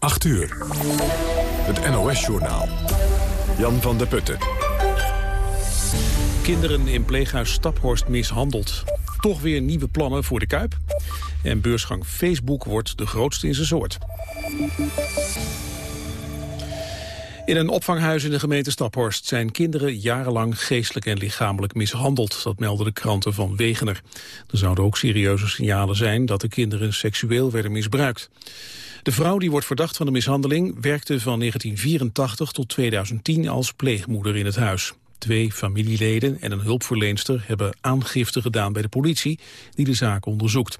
8 uur. Het NOS-journaal. Jan van der Putten. Kinderen in pleeghuis Staphorst mishandeld. Toch weer nieuwe plannen voor de Kuip. En beursgang Facebook wordt de grootste in zijn soort. In een opvanghuis in de gemeente Staphorst zijn kinderen jarenlang geestelijk en lichamelijk mishandeld. Dat melden de kranten van Wegener. Er zouden ook serieuze signalen zijn dat de kinderen seksueel werden misbruikt. De vrouw die wordt verdacht van de mishandeling werkte van 1984 tot 2010 als pleegmoeder in het huis. Twee familieleden en een hulpverleenster hebben aangifte gedaan bij de politie die de zaak onderzoekt.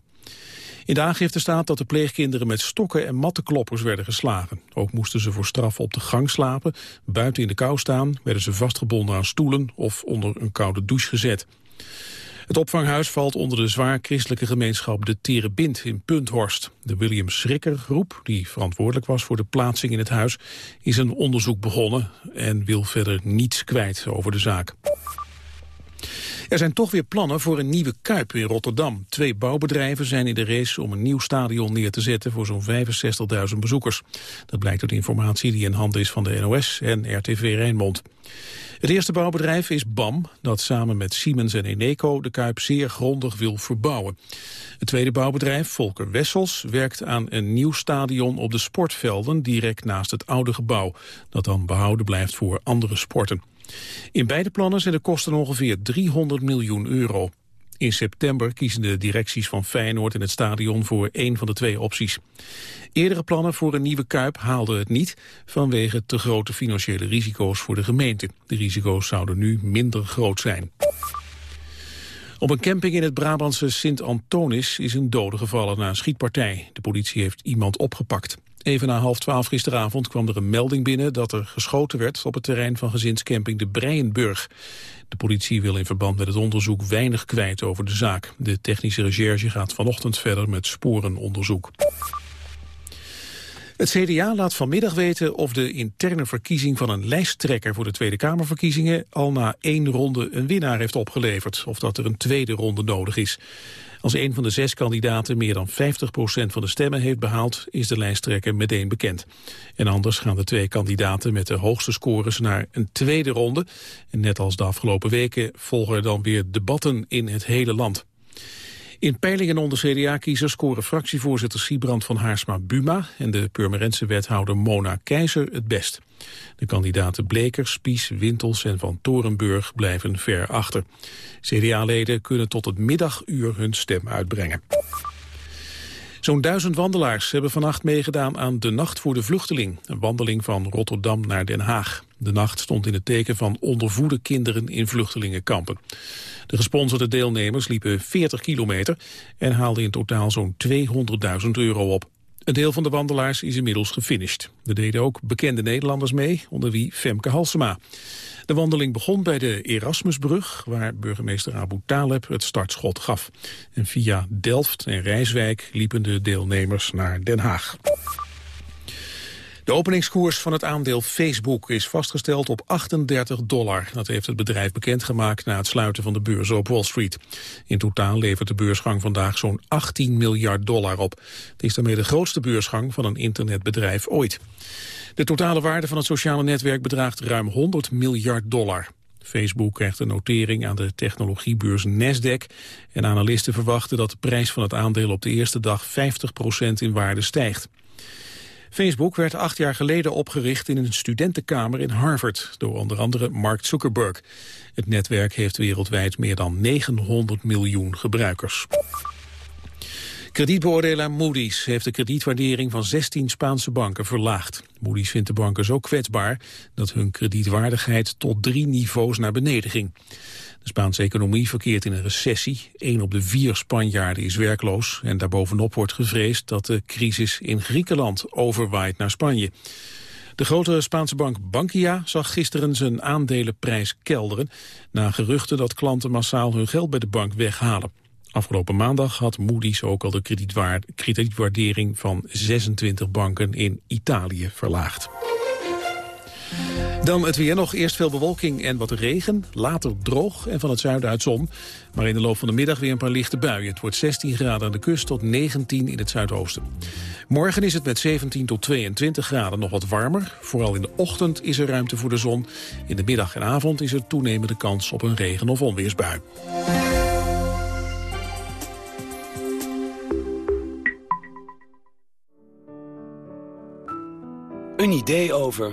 In de aangifte staat dat de pleegkinderen met stokken en mattenkloppers werden geslagen. Ook moesten ze voor straf op de gang slapen, buiten in de kou staan, werden ze vastgebonden aan stoelen of onder een koude douche gezet. Het opvanghuis valt onder de zwaar christelijke gemeenschap de Terebind in Punthorst. De William Schrikker groep, die verantwoordelijk was voor de plaatsing in het huis, is een onderzoek begonnen en wil verder niets kwijt over de zaak. Er zijn toch weer plannen voor een nieuwe Kuip in Rotterdam. Twee bouwbedrijven zijn in de race om een nieuw stadion neer te zetten voor zo'n 65.000 bezoekers. Dat blijkt uit informatie die in handen is van de NOS en RTV Rijnmond. Het eerste bouwbedrijf is BAM, dat samen met Siemens en Eneco de Kuip zeer grondig wil verbouwen. Het tweede bouwbedrijf, Volker Wessels, werkt aan een nieuw stadion op de sportvelden direct naast het oude gebouw, dat dan behouden blijft voor andere sporten. In beide plannen zijn de kosten ongeveer 300 miljoen euro. In september kiezen de directies van Feyenoord en het stadion voor één van de twee opties. Eerdere plannen voor een nieuwe Kuip haalden het niet vanwege te grote financiële risico's voor de gemeente. De risico's zouden nu minder groot zijn. Op een camping in het Brabantse Sint-Antonis is een dode gevallen na een schietpartij. De politie heeft iemand opgepakt. Even na half twaalf gisteravond kwam er een melding binnen dat er geschoten werd op het terrein van gezinscamping de Breienburg. De politie wil in verband met het onderzoek weinig kwijt over de zaak. De technische recherche gaat vanochtend verder met sporenonderzoek. Het CDA laat vanmiddag weten of de interne verkiezing van een lijsttrekker voor de Tweede Kamerverkiezingen al na één ronde een winnaar heeft opgeleverd, of dat er een tweede ronde nodig is. Als een van de zes kandidaten meer dan 50% van de stemmen heeft behaald, is de lijsttrekker meteen bekend. En anders gaan de twee kandidaten met de hoogste scores naar een tweede ronde. En net als de afgelopen weken volgen er dan weer debatten in het hele land. In peilingen onder CDA-kiezers scoren fractievoorzitter Siebrand van Haarsma-Buma en de Purmerense wethouder Mona Keizer het best. De kandidaten Bleker, Spies, Wintels en Van Torenburg blijven ver achter. CDA-leden kunnen tot het middaguur hun stem uitbrengen. Zo'n duizend wandelaars hebben vannacht meegedaan aan de Nacht voor de Vluchteling. Een wandeling van Rotterdam naar Den Haag. De nacht stond in het teken van ondervoede kinderen in vluchtelingenkampen. De gesponsorde deelnemers liepen 40 kilometer en haalden in totaal zo'n 200.000 euro op. Een deel van de wandelaars is inmiddels gefinished. Er deden ook bekende Nederlanders mee, onder wie Femke Halsema. De wandeling begon bij de Erasmusbrug, waar burgemeester Abu Taleb het startschot gaf. En via Delft en Rijswijk liepen de deelnemers naar Den Haag. De openingskoers van het aandeel Facebook is vastgesteld op 38 dollar. Dat heeft het bedrijf bekendgemaakt na het sluiten van de beurs op Wall Street. In totaal levert de beursgang vandaag zo'n 18 miljard dollar op. Het is daarmee de grootste beursgang van een internetbedrijf ooit. De totale waarde van het sociale netwerk bedraagt ruim 100 miljard dollar. Facebook krijgt een notering aan de technologiebeurs Nasdaq. En analisten verwachten dat de prijs van het aandeel op de eerste dag 50% in waarde stijgt. Facebook werd acht jaar geleden opgericht in een studentenkamer in Harvard... door onder andere Mark Zuckerberg. Het netwerk heeft wereldwijd meer dan 900 miljoen gebruikers. Kredietbeoordelaar Moody's heeft de kredietwaardering van 16 Spaanse banken verlaagd. Moody's vindt de banken zo kwetsbaar dat hun kredietwaardigheid tot drie niveaus naar beneden ging. Spaanse economie verkeert in een recessie. Een op de vier Spanjaarden is werkloos. En daarbovenop wordt gevreesd dat de crisis in Griekenland overwaait naar Spanje. De grote Spaanse bank Bankia zag gisteren zijn aandelenprijs kelderen... na geruchten dat klanten massaal hun geld bij de bank weghalen. Afgelopen maandag had Moody's ook al de kredietwaardering van 26 banken in Italië verlaagd. Dan het weer nog. Eerst veel bewolking en wat regen. Later droog en van het zuiden uit zon. Maar in de loop van de middag weer een paar lichte buien. Het wordt 16 graden aan de kust tot 19 in het zuidoosten. Morgen is het met 17 tot 22 graden nog wat warmer. Vooral in de ochtend is er ruimte voor de zon. In de middag en avond is er toenemende kans op een regen- of onweersbui. Een idee over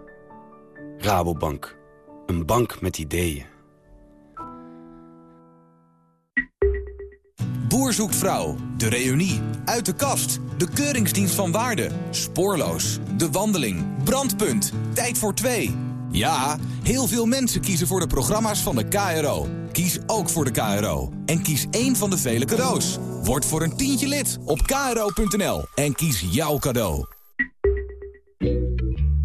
Rabobank. Een bank met ideeën. Boer zoekt vrouw, de reunie, uit de kast, de keuringsdienst van waarde, spoorloos, de wandeling, brandpunt, tijd voor twee. Ja, heel veel mensen kiezen voor de programma's van de KRO. Kies ook voor de KRO. En kies één van de vele cadeaus. Word voor een tientje lid op kro.nl en kies jouw cadeau.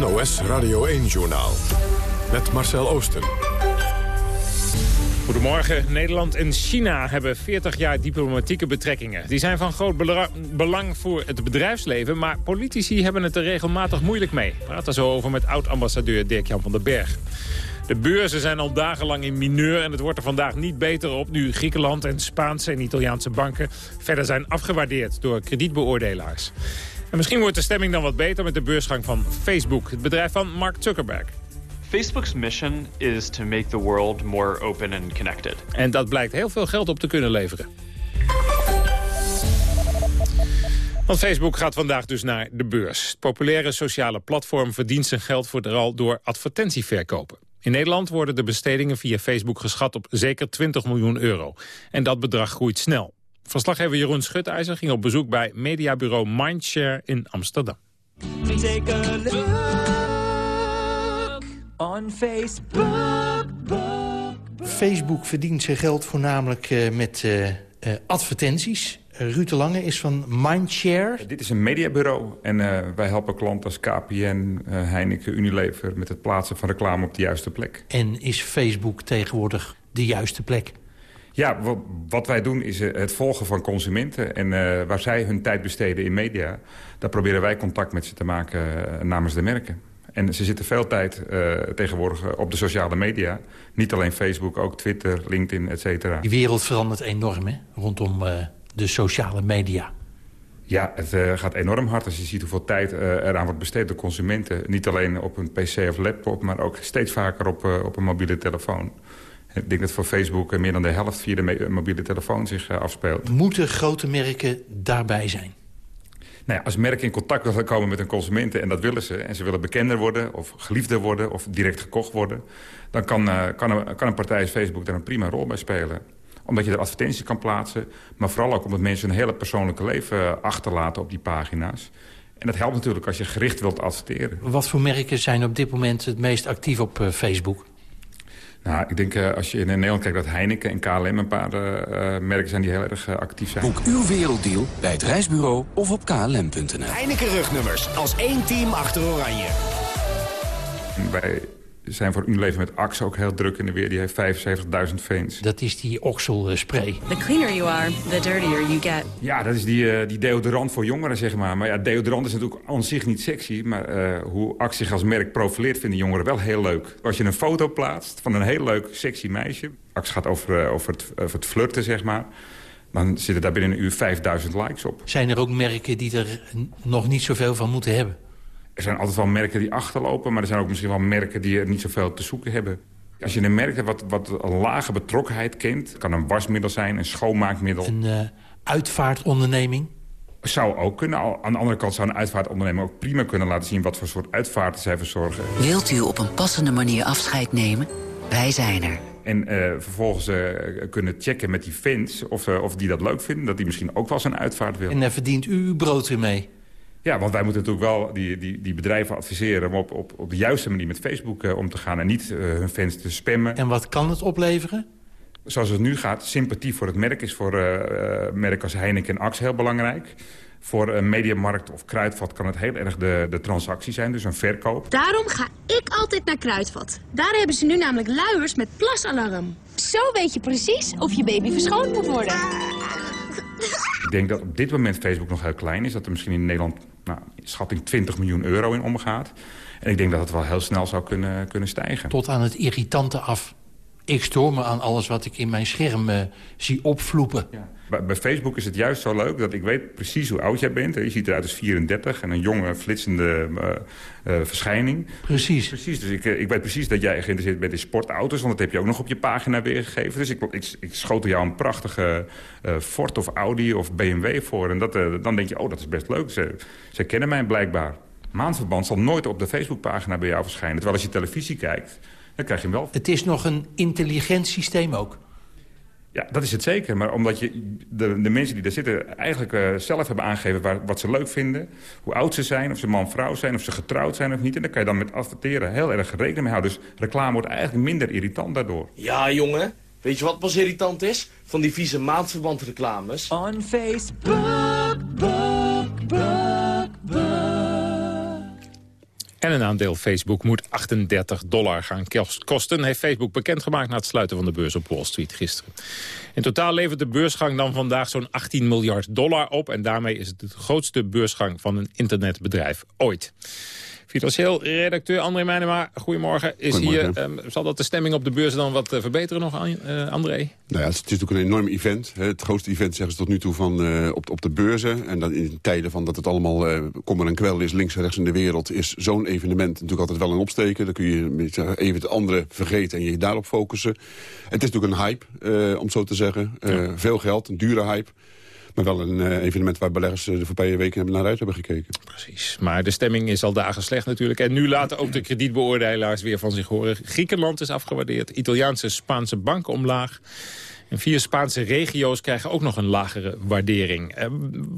NOS Radio 1-journaal. Met Marcel Oosten. Goedemorgen. Nederland en China hebben 40 jaar diplomatieke betrekkingen. Die zijn van groot belang voor het bedrijfsleven... maar politici hebben het er regelmatig moeilijk mee. We praten zo over met oud-ambassadeur Dirk-Jan van den Berg. De beurzen zijn al dagenlang in mineur en het wordt er vandaag niet beter op... nu Griekenland en Spaanse en Italiaanse banken verder zijn afgewaardeerd door kredietbeoordelaars. En misschien wordt de stemming dan wat beter met de beursgang van Facebook... het bedrijf van Mark Zuckerberg. Facebook's mission is to make the world more open and connected. En dat blijkt heel veel geld op te kunnen leveren. Want Facebook gaat vandaag dus naar de beurs. Het populaire sociale platform verdient zijn geld vooral door advertentieverkopen. In Nederland worden de bestedingen via Facebook geschat op zeker 20 miljoen euro. En dat bedrag groeit snel. Verslaggever Jeroen Schutijzer ging op bezoek bij mediabureau Mindshare in Amsterdam. Take a look on Facebook. Facebook verdient zijn geld voornamelijk uh, met uh, uh, advertenties. Ruud de Lange is van Mindshare. Dit is een mediabureau en wij helpen klanten als KPN, Heineken, Unilever... met het plaatsen van reclame op de juiste plek. En is Facebook tegenwoordig de juiste plek? Ja, wat, wat, wij doen is het volgen van consumenten. En uh, waar zij hun tijd besteden in media... daar proberen wij contact met ze te maken uh, namens de merken. En ze zitten veel tijd uh, tegenwoordig op de sociale media. Niet alleen Facebook, ook Twitter, LinkedIn, et cetera. Die wereld verandert enorm, hè? Rondom de sociale media. Ja, het gaat enorm hard als je ziet hoeveel tijd eraan wordt besteed door consumenten. Niet alleen op een pc of laptop, maar ook steeds vaker op, op een mobiele telefoon. Ik denk dat voor Facebook meer dan de helft via de mobiele telefoon zich afspeelt. Moeten grote merken daarbij zijn? Nou ja, als merken in contact willen komen met hun consumenten... en dat willen ze, en ze willen bekender worden of geliefder worden... of direct gekocht worden... dan kan, kan, een, kan een partij als Facebook daar een prima rol bij spelen omdat je er advertenties kan plaatsen. Maar vooral ook omdat mensen een hele persoonlijke leven achterlaten op die pagina's. En dat helpt natuurlijk als je gericht wilt adverteren. Wat voor merken zijn op dit moment het meest actief op Facebook? Nou, ik denk uh, als je in Nederland kijkt dat Heineken en KLM een paar uh, merken zijn die heel erg uh, actief zijn. Boek uw werelddeal bij het reisbureau of op klm.nl. Heineken rugnummers als één team achter Oranje. Wij zijn voor Unilever met Axe ook heel druk in de weer. Die heeft 75.000 fans. Dat is die oxelspray. The cleaner you are, the dirtier you get. Ja, dat is die, uh, die deodorant voor jongeren, zeg maar. Maar ja, deodorant is natuurlijk aan zich niet sexy. Maar uh, hoe Axe zich als merk profileert, vinden jongeren wel heel leuk. Als je een foto plaatst van een heel leuk, sexy meisje... Axe gaat over, uh, over, het, over het flirten, zeg maar... dan zitten daar binnen een uur 5000 likes op. Zijn er ook merken die er nog niet zoveel van moeten hebben? Er zijn altijd wel merken die achterlopen... maar er zijn ook misschien wel merken die er niet zoveel te zoeken hebben. Als je een merk hebt wat, wat een lage betrokkenheid kent... kan een wasmiddel zijn, een schoonmaakmiddel... Een uh, uitvaartonderneming? Zou ook kunnen. Aan de andere kant zou een uitvaartonderneming ook prima kunnen laten zien... wat voor soort uitvaarten zij verzorgen. Wilt u op een passende manier afscheid nemen? Wij zijn er. En uh, vervolgens uh, kunnen checken met die fans of, uh, of die dat leuk vinden. Dat die misschien ook wel zijn uitvaart willen. En daar verdient u uw brood weer mee? Ja, want wij moeten natuurlijk wel die, die, die bedrijven adviseren... om op, op, op de juiste manier met Facebook om te gaan... en niet hun fans te spammen. En wat kan het opleveren? Zoals het nu gaat, sympathie voor het merk... is voor merken als Heineken en Axe heel belangrijk. Voor een mediamarkt of kruidvat kan het heel erg de, de transactie zijn, dus een verkoop. Daarom ga ik altijd naar kruidvat. Daar hebben ze nu namelijk luiers met plasalarm. Zo weet je precies of je baby verschoond moet worden. Ik denk dat op dit moment Facebook nog heel klein is. Dat er misschien in Nederland, nou, schatting 20 miljoen euro in omgaat. En ik denk dat het wel heel snel zou kunnen, kunnen stijgen. Tot aan het irritante af. Ik stoor me aan alles wat ik in mijn scherm uh, zie opvloepen. Ja. Bij, Facebook is het juist zo leuk dat ik weet precies hoe oud jij bent. Je ziet eruit als 34 en een jonge, flitsende uh, uh, verschijning. Precies. Precies, dus ik, ik weet precies dat jij geïnteresseerd bent in sportauto's. Want dat heb je ook nog op je pagina weergegeven. Dus ik, ik, ik schoot jou een prachtige Ford of Audi of BMW voor. En dat, dan denk je, oh, dat is best leuk. Ze, ze kennen mij blijkbaar. Maandverband zal nooit op de Facebookpagina bij jou verschijnen. Terwijl als je televisie kijkt dan krijg je hem wel. Het is nog een intelligent systeem ook. Ja, dat is het zeker. Maar omdat je de, de mensen die daar zitten eigenlijk uh, zelf hebben aangegeven waar, wat ze leuk vinden. Hoe oud ze zijn, of ze man-vrouw zijn, of ze getrouwd zijn of niet. En daar kan je dan met adverteren heel erg rekening mee houden. Dus reclame wordt eigenlijk minder irritant daardoor. Ja, jongen. Weet je wat pas irritant is? Van die vieze maandverbandreclames. On Facebook, En een aandeel Facebook moet 38 dollar gaan kosten... heeft Facebook bekendgemaakt na het sluiten van de beurs op Wall Street gisteren. In totaal levert de beursgang dan vandaag zo'n 18 miljard dollar op... en daarmee is het de grootste beursgang van een internetbedrijf ooit. Financieel redacteur André Meijnema, goedemorgen. Is Hier, um, zal dat de stemming op de beurs dan wat uh, verbeteren nog, uh, André? Nou ja, het is natuurlijk een enorm event. Hè. Het grootste event zeggen ze tot nu toe van, uh, op, op de beurzen. En dan in tijden van dat het allemaal kommer en kwel is, links en rechts in de wereld... is zo'n evenement natuurlijk altijd wel een opsteken. Dan kun je even het andere vergeten en je daarop focussen. Het is natuurlijk een hype, om zo te zeggen. Ja. Veel geld, een dure hype. Maar wel een uh, evenement waar beleggers de voorbije weken naar uit hebben gekeken. Precies. Maar de stemming is al dagen slecht natuurlijk. En nu laten ook de kredietbeoordelaars weer van zich horen. Griekenland is afgewaardeerd. Italiaanse Spaanse banken omlaag. En vier Spaanse regio's krijgen ook nog een lagere waardering. Uh,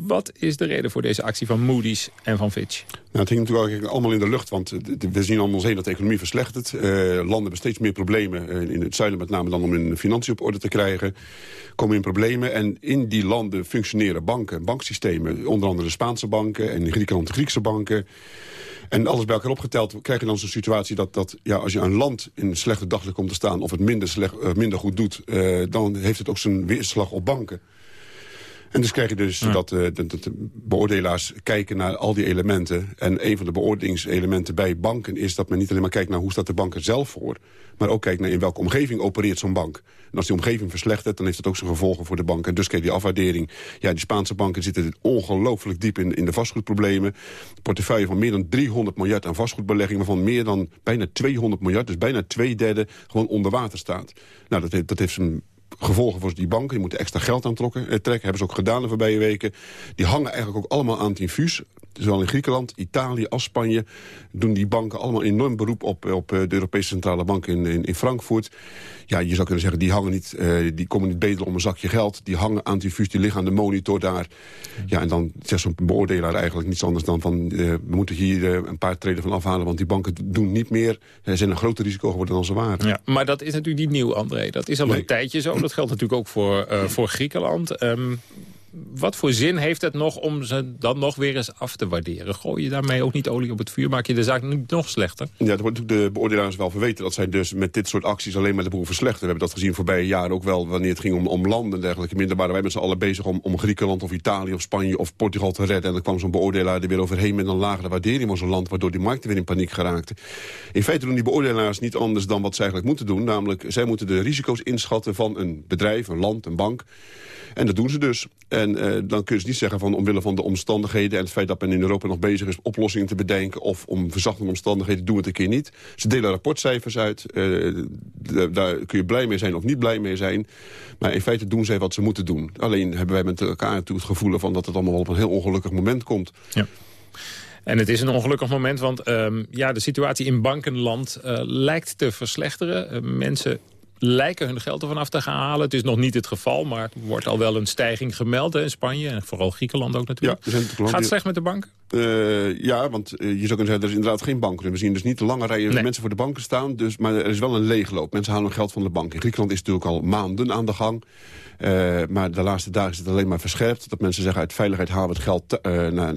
wat is de reden voor deze actie van Moody's en van Fitch? Nou, het hing natuurlijk allemaal in de lucht, want we zien om ons heen dat de economie verslechtert. Uh, landen hebben steeds meer problemen, in het zuiden met name dan om hun financiën op orde te krijgen. Komen in problemen en in die landen functioneren banken, banksystemen. Onder andere de Spaanse banken en in Griekenland de Griekse banken. En alles bij elkaar opgeteld krijg je dan zo'n situatie dat, dat ja, als je een land in een slechte daglicht komt te staan... of het minder, slecht, uh, minder goed doet, uh, dan heeft het ook zijn weerslag op banken. En dus krijg je dus ja. dat, uh, dat, beoordelaars kijken naar al die elementen. En een van de beoordelingselementen bij banken is dat men niet alleen maar kijkt naar hoe staat de bank er zelf voor. Maar ook kijkt naar in welke omgeving opereert zo'n bank. En als die omgeving verslechtert, dan heeft dat ook zijn gevolgen voor de bank. En dus kijk je die afwaardering. Ja, die Spaanse banken zitten ongelooflijk diep in, in de vastgoedproblemen. Een portefeuille van meer dan 300 miljard aan vastgoedbelegging... waarvan meer dan bijna 200 miljard, dus bijna twee derde, gewoon onder water staat. Nou, dat heeft, dat heeft zijn gevolgen voor die banken. Die moeten extra geld aantrekken. Eh. Hebben ze ook gedaan de voorbije weken. Die hangen eigenlijk ook allemaal aan het infuus. Zowel in Griekenland, Italië als Spanje doen die banken allemaal enorm beroep op, op eh, de Europese Centrale Bank in, in, in Frankfurt. Ja, je zou kunnen zeggen, die, hangen niet, uh, die komen niet beter om een zakje geld. Die hangen aan het die liggen aan de monitor daar. Ja, en dan zegt zo'n beoordelaar eigenlijk niets anders dan van... Uh, we moeten hier uh, een paar treden van afhalen, want die banken doen niet meer. Ze zijn een groter risico geworden dan ze waren. Ja, maar dat is natuurlijk niet nieuw, André. Dat is al nee. een tijdje zo. Dat geldt natuurlijk ook voor, voor Griekenland. Um, wat voor zin heeft het nog om ze dan nog weer eens af te waarderen? Gooi je daarmee ook niet olie op het vuur? Maak je de zaak nu nog slechter? Ja, dat wordt natuurlijk de beoordelaars wel verweten... dat zij dus met dit soort acties alleen maar de boel verslechteren. We hebben dat gezien voorbije jaren ook wel... wanneer het ging om, om landen en dergelijke. Minder waren wij met z'n allen bezig om, om Griekenland of Italië of Spanje of Portugal te redden. En dan kwam zo'n beoordelaar er weer overheen met een lagere waardering van zo'n land... waardoor die markten weer in paniek geraakten. In feite doen die beoordelaars niet anders dan wat zij eigenlijk moeten doen. Namelijk, zij moeten de risico's inschatten van een bedrijf, een land, een bank... En dat doen ze dus. En uh, dan kun je dus niet zeggen van omwille van de omstandigheden... en het feit dat men in Europa nog bezig is oplossingen te bedenken... of om verzachtende omstandigheden, doen we het een keer niet. Ze delen rapportcijfers uit. Uh, daar kun je blij mee zijn of niet blij mee zijn. Maar in feite doen zij wat ze moeten doen. Alleen hebben wij met elkaar het gevoel van dat het allemaal op een heel ongelukkig moment komt. Ja. En het is een ongelukkig moment, want um, ja, de situatie in bankenland uh, lijkt te verslechteren. Mensen lijken hun geld ervan af te gaan halen. Het is nog niet het geval, maar er wordt al wel een stijging gemeld hè, in Spanje. En vooral Griekenland ook natuurlijk. Ja, Gaat het slecht met de banken? Uh, ja, want uh, je zou kunnen zeggen, er is inderdaad geen bank. We zien dus niet de lange rijen nee. mensen voor de banken staan. Dus, maar er is wel een leegloop. Mensen halen hun geld van de bank. In Griekenland is het natuurlijk al maanden aan de gang. Uh, maar de laatste dagen is het alleen maar verscherpt. Dat mensen zeggen, uit veiligheid halen we het geld naar,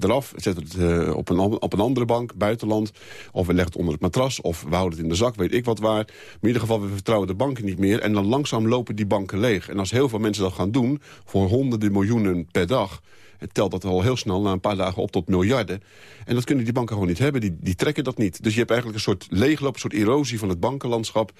eraf. Zetten het op, een, op een andere bank, buitenland. Of we leggen het onder het matras. Of we houden het in de zak, weet ik wat waar. Maar in ieder geval, we vertrouwen de banken niet meer. En dan langzaam lopen die banken leeg. En als heel veel mensen dat gaan doen, voor honderden miljoenen per dag telt dat al heel snel na een paar dagen op tot miljarden. En dat kunnen die banken gewoon niet hebben. Die, die trekken dat niet. Dus je hebt eigenlijk een soort leegloop, een soort erosie van het bankenlandschap.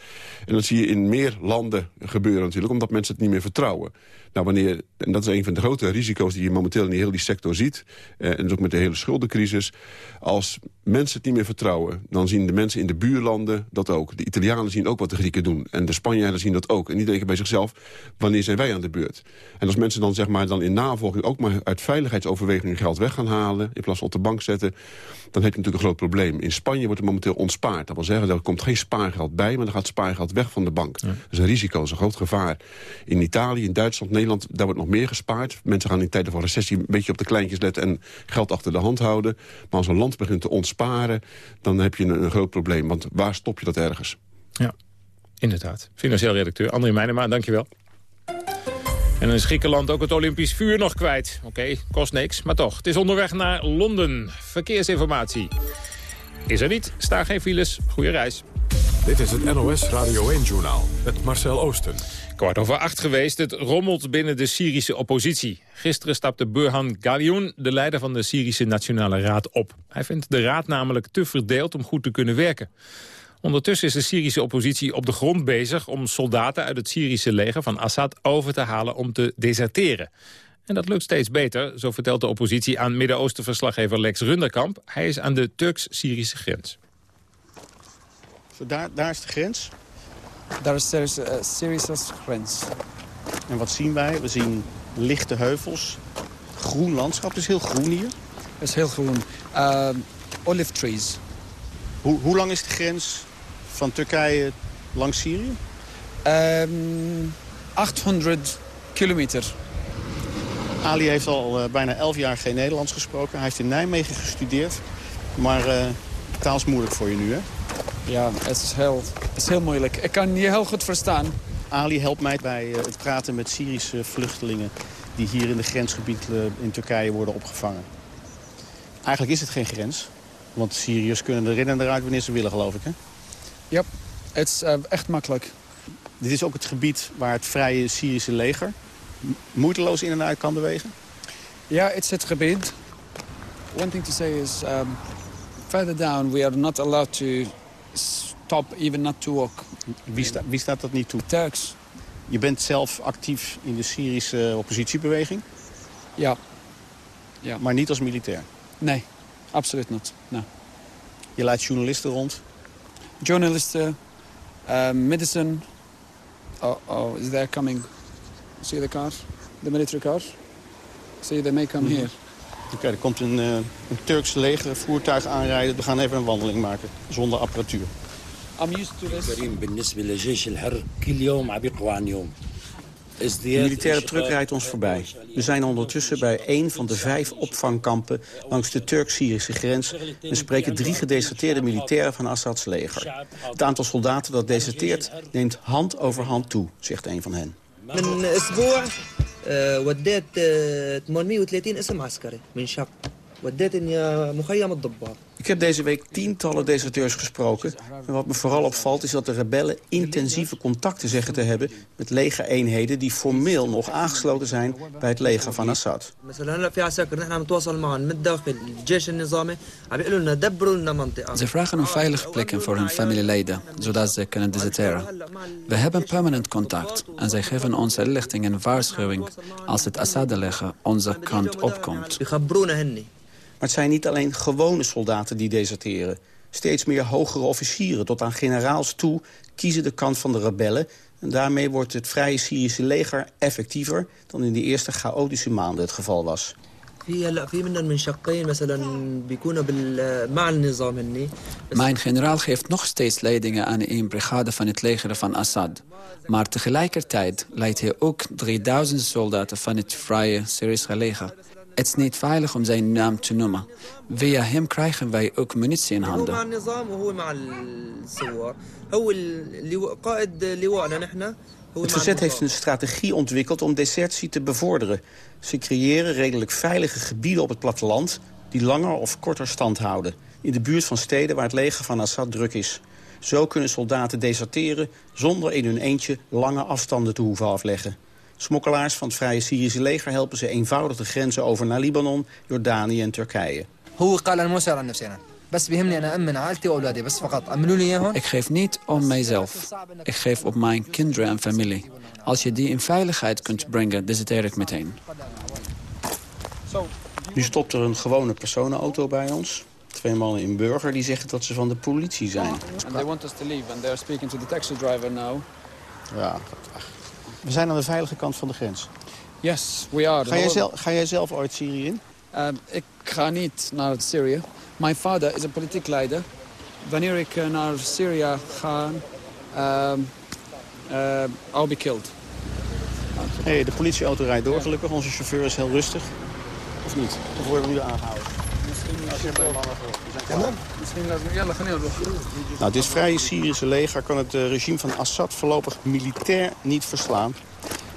En dat zie je in meer landen gebeuren natuurlijk, omdat mensen het niet meer vertrouwen. Nou, wanneer, en dat is een van de grote risico's die je momenteel in die hele die sector ziet. Eh, en dus ook met de hele schuldencrisis. Als mensen het niet meer vertrouwen, dan zien de mensen in de buurlanden dat ook. De Italianen zien ook wat de Grieken doen. En de Spanjaarden zien dat ook. En die denken bij zichzelf, wanneer zijn wij aan de beurt? En als mensen dan zeg maar dan in navolging ook maar uit veiligheidsoverwegingen geld weg gaan halen... in plaats van op de bank zetten, dan heb je natuurlijk een groot probleem. In Spanje wordt er momenteel ontspaard. Dat wil zeggen, er komt geen spaargeld bij, maar er gaat spaargeld weg van de bank. Dat is een risico, dat is een groot gevaar. In Italië, in Duitsland, Nederland, daar wordt nog meer gespaard. Mensen gaan in tijden van recessie een beetje op de kleintjes letten... en geld achter de hand houden. Maar als een land begint te ontsparen, dan heb je een, groot probleem. Want waar stop je dat ergens? Ja, inderdaad. Financieel redacteur André Meijnema, dankjewel. En is Griekenland ook het Olympisch vuur nog kwijt. Oké, kost niks, maar toch. Het is onderweg naar Londen. Verkeersinformatie. Is er niet, staan geen files. Goeie reis. Dit is het NOS Radio 1-journaal met Marcel Oosten. Kwart over acht geweest, het rommelt binnen de Syrische oppositie. Gisteren stapte Burhan Galioun, de leider van de Syrische Nationale Raad, op. Hij vindt de raad namelijk te verdeeld om goed te kunnen werken. Ondertussen is de Syrische oppositie op de grond bezig... om soldaten uit het Syrische leger van Assad over te halen om te deserteren. En dat lukt steeds beter, zo vertelt de oppositie aan Midden-Oosten-verslaggever Lex Runderkamp. Hij is aan de Turks-Syrische grens. Daar, daar is de grens. Daar is de Syrische grens. En wat zien wij? We zien lichte heuvels, groen landschap. Het is heel groen hier. Het is heel groen. Uh, olive trees. Hoe, hoe lang is de grens van Turkije langs Syrië? Um, 800 kilometer. Ali heeft al uh, bijna 11 jaar geen Nederlands gesproken. Hij heeft in Nijmegen gestudeerd. Maar uh, taal is moeilijk voor je nu, hè? Ja, het is, heel, het is heel moeilijk. Ik kan je heel goed verstaan. Ali helpt mij bij uh, het praten met Syrische vluchtelingen... die hier in de grensgebieden in Turkije worden opgevangen. Eigenlijk is het geen grens. Want Syriërs kunnen erin en eruit wanneer ze willen, geloof ik, hè? Ja, het is uh, echt makkelijk. Dit is ook het gebied waar het vrije Syrische leger moeiteloos in en uit kan bewegen? Ja, het is het gebied. One thing to say is, um, further down we are not allowed to stop, even not to walk. Wie, sta, wie staat dat niet toe? Turks. Je bent zelf actief in de Syrische oppositiebeweging? Ja. ja. Maar niet als militair? Nee, absoluut niet. No. Je leidt journalisten rond? Journalisten, uh, medicine. Oh, oh, is there coming? See the car? The military car? See, they may come here. Oké, okay, er komt een, uh, een Turks legervoertuig aanrijden. We gaan even een wandeling maken, zonder apparatuur. I'm used to this. De militaire truck rijdt ons voorbij. We zijn ondertussen bij één van de vijf opvangkampen langs de Turk-Syrische grens... en spreken drie gedeserteerde militairen van Assads leger. Het aantal soldaten dat deserteert neemt hand over hand toe, zegt een van hen. آه، ودات 830 آه، اسم عسكري من شق. Ik heb deze week tientallen deserteurs gesproken. En wat me vooral opvalt is dat de rebellen intensieve contacten zeggen te hebben... met legereenheden die formeel nog aangesloten zijn bij het leger van Assad. Ze vragen een veilige plek voor hun familieleden, zodat ze kunnen deserteren. We hebben permanent contact en zij geven ons inlichting en waarschuwing... als het Assad-leger onze kant opkomt. Maar het zijn niet alleen gewone soldaten die deserteren. Steeds meer hogere officieren tot aan generaals toe kiezen de kant van de rebellen. En daarmee wordt het Vrije Syrische leger effectiever... dan in de eerste chaotische maanden het geval was. Mijn generaal geeft nog steeds leidingen aan een brigade van het leger van Assad. Maar tegelijkertijd leidt hij ook 3000 soldaten van het Vrije Syrische leger. Het is niet veilig om zijn naam te noemen. Via hem krijgen wij ook munitie in handen. Het verzet heeft een strategie ontwikkeld om desertie te bevorderen. Ze creëren redelijk veilige gebieden op het platteland... die langer of korter stand houden. In de buurt van steden waar het leger van Assad druk is. Zo kunnen soldaten deserteren zonder in hun eentje lange afstanden te hoeven afleggen. Smokkelaars van het Vrije Syrische leger helpen ze eenvoudig de grenzen over naar Libanon, Jordanië en Turkije. Ik geef niet om mijzelf. Ik geef op mijn kinderen en familie. Als je die in veiligheid kunt brengen, deserteer ik meteen. Nu stopt er een gewone personenauto bij ons. Twee mannen in burger die zeggen dat ze van de politie zijn. And they want us to leave and they're speaking to the taxi driver now. Ja, we zijn aan de veilige kant van de grens. Yes, we are. Ga jij, zelf, ga jij zelf ooit Syrië in? Um, ik ga niet naar Syrië. Mijn vader is een politiek leider. Wanneer ik uh, naar Syrië ga, um, uh, I'll be killed. Hey, de politieauto rijdt door gelukkig. Onze chauffeur is heel rustig. Of niet? Of worden we nu aangehouden? Nou, dit vrije Syrische leger kan het regime van Assad voorlopig militair niet verslaan.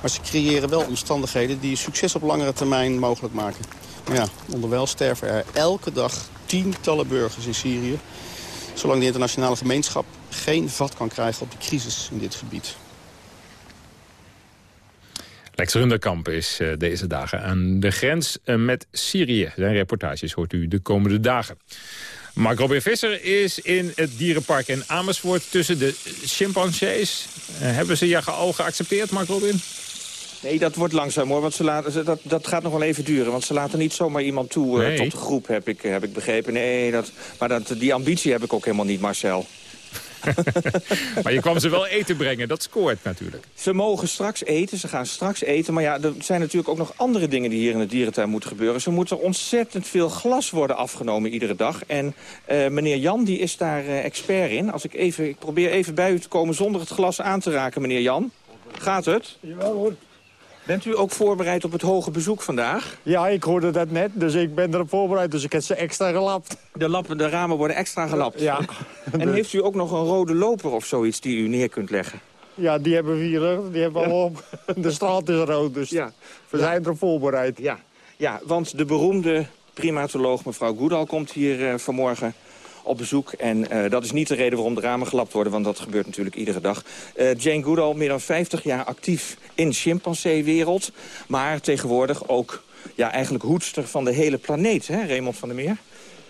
Maar ze creëren wel omstandigheden die succes op langere termijn mogelijk maken. Maar ja, onderwijl sterven er elke dag tientallen burgers in Syrië. Zolang de internationale gemeenschap geen vat kan krijgen op de crisis in dit gebied. Lex Runderkamp is uh, deze dagen aan de grens uh, met Syrië. Zijn reportages hoort u de komende dagen. Mark Robin Visser is in het dierenpark in Amersfoort tussen de chimpansees. Uh, hebben ze je al geaccepteerd, Mark Robin? Nee, dat wordt langzaam hoor, want ze laten, dat, dat gaat nog wel even duren. Want ze laten niet zomaar iemand toe nee. tot de groep, heb ik, heb ik begrepen. Nee, dat, maar dat, die ambitie heb ik ook helemaal niet, Marcel. maar je kwam ze wel eten brengen, dat scoort natuurlijk. Ze mogen straks eten, ze gaan straks eten. Maar ja, er zijn natuurlijk ook nog andere dingen die hier in de dierentuin moeten gebeuren. Ze moeten ontzettend veel glas worden afgenomen iedere dag. En uh, meneer Jan die is daar uh, expert in. Als ik, even, ik probeer even bij u te komen zonder het glas aan te raken, meneer Jan. Gaat het? Jawel hoor. Bent u ook voorbereid op het hoge bezoek vandaag? Ja, ik hoorde dat net, dus ik ben erop voorbereid. Dus ik heb ze extra gelapt. De, lappen, de ramen worden extra gelapt? Ja. En heeft u ook nog een rode loper of zoiets die u neer kunt leggen? Ja, die hebben we hier. Die hebben we ja. al op. De straat is rood, dus ja. we zijn erop voorbereid. Ja. ja, want de beroemde primatoloog mevrouw Goedal komt hier uh, vanmorgen op bezoek. En uh, dat is niet de reden waarom de ramen gelapt worden, want dat gebeurt natuurlijk iedere dag. Uh, Jane Goodall, meer dan 50 jaar actief in chimpansee-wereld. Maar tegenwoordig ook ja, eigenlijk hoedster van de hele planeet, hè, Raymond van der Meer?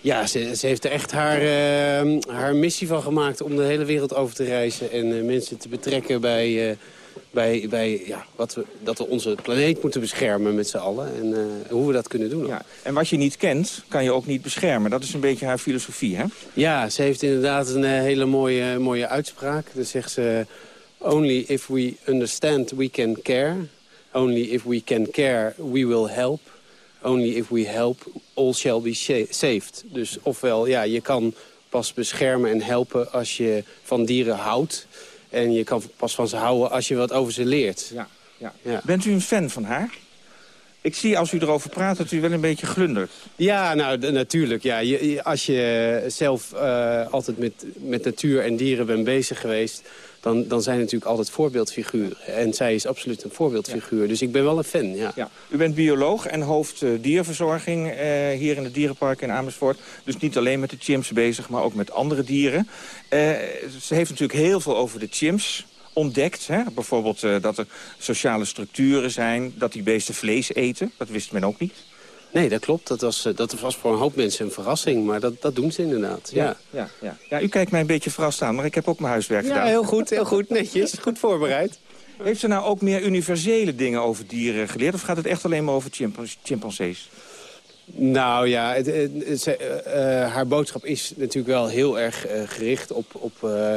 Ja, ze, ze heeft er echt haar, uh, haar missie van gemaakt om de hele wereld over te reizen... en mensen te betrekken bij bij, bij ja, wat we, dat we onze planeet moeten beschermen met z'n allen. En uh, hoe we dat kunnen doen. Ja, en wat je niet kent, kan je ook niet beschermen. Dat is een beetje haar filosofie, hè? Ja, ze heeft inderdaad een uh, hele mooie, mooie uitspraak. Dan zegt ze... Only if we understand, we can care. Only if we can care, we will help. Only if we help, all shall be saved. Dus ofwel, ja, je kan pas beschermen en helpen als je van dieren houdt. En je kan pas van ze houden als je wat over ze leert. Ja, ja. ja. Bent u een fan van haar? Ik zie als u erover praat dat u wel een beetje glundert. Ja, nou natuurlijk. Ja. Je, als je zelf uh, altijd met, met natuur en dieren bent bezig geweest... dan, dan zijn natuurlijk altijd voorbeeldfiguren. En zij is absoluut een voorbeeldfiguur. Dus ik ben wel een fan, ja. ja. U bent bioloog en hoofd uh, dierverzorging uh, hier in het dierenpark in Amersfoort. Dus niet alleen met de chimps bezig, maar ook met andere dieren. Uh, ze heeft natuurlijk heel veel over de chimps ontdekt. Hè? Bijvoorbeeld dat er sociale structuren zijn, dat die beesten vlees eten. Dat wist men ook niet. Nee, dat klopt. Dat was, dat was voor een hoop mensen een verrassing. Maar dat, dat doen ze inderdaad. Ja. Ja, ja, ja. ja, u kijkt mij een beetje verrast aan, maar ik heb ook mijn huiswerk gedaan. Ja, heel goed, heel goed. Netjes. Goed voorbereid. Heeft ze nou ook meer universele dingen over dieren geleerd? Of gaat het echt alleen maar over chimpansees? Nou ja, het, het, uh, haar boodschap is natuurlijk wel heel erg uh, gericht op... op uh,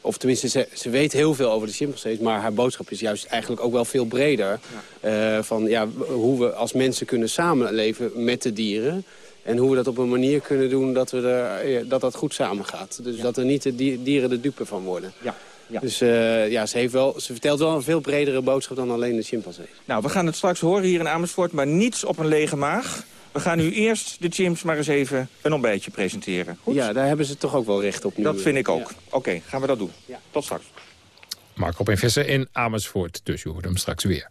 of tenminste, ze, ze weet heel veel over de chimpansees... maar haar boodschap is juist eigenlijk ook wel veel breder. Ja. Uh, van ja, hoe we als mensen kunnen samenleven met de dieren... en hoe we dat op een manier kunnen doen dat we er, dat, dat goed samengaat. Dus ja. dat er niet de dieren de dupe van worden. Ja. Ja. Dus uh, ja, ze, heeft wel, ze vertelt wel een veel bredere boodschap dan alleen de chimpansee. Nou, we gaan het straks horen hier in Amersfoort, maar niets op een lege maag. We gaan nu eerst de chimps maar eens even een ontbijtje presenteren. Goed? Ja, daar hebben ze toch ook wel recht op nu. Dat vind ik ook. Ja. Oké, okay, gaan we dat doen. Ja. Tot straks. Marco Visser in Amersfoort, dus je hoort hem straks weer.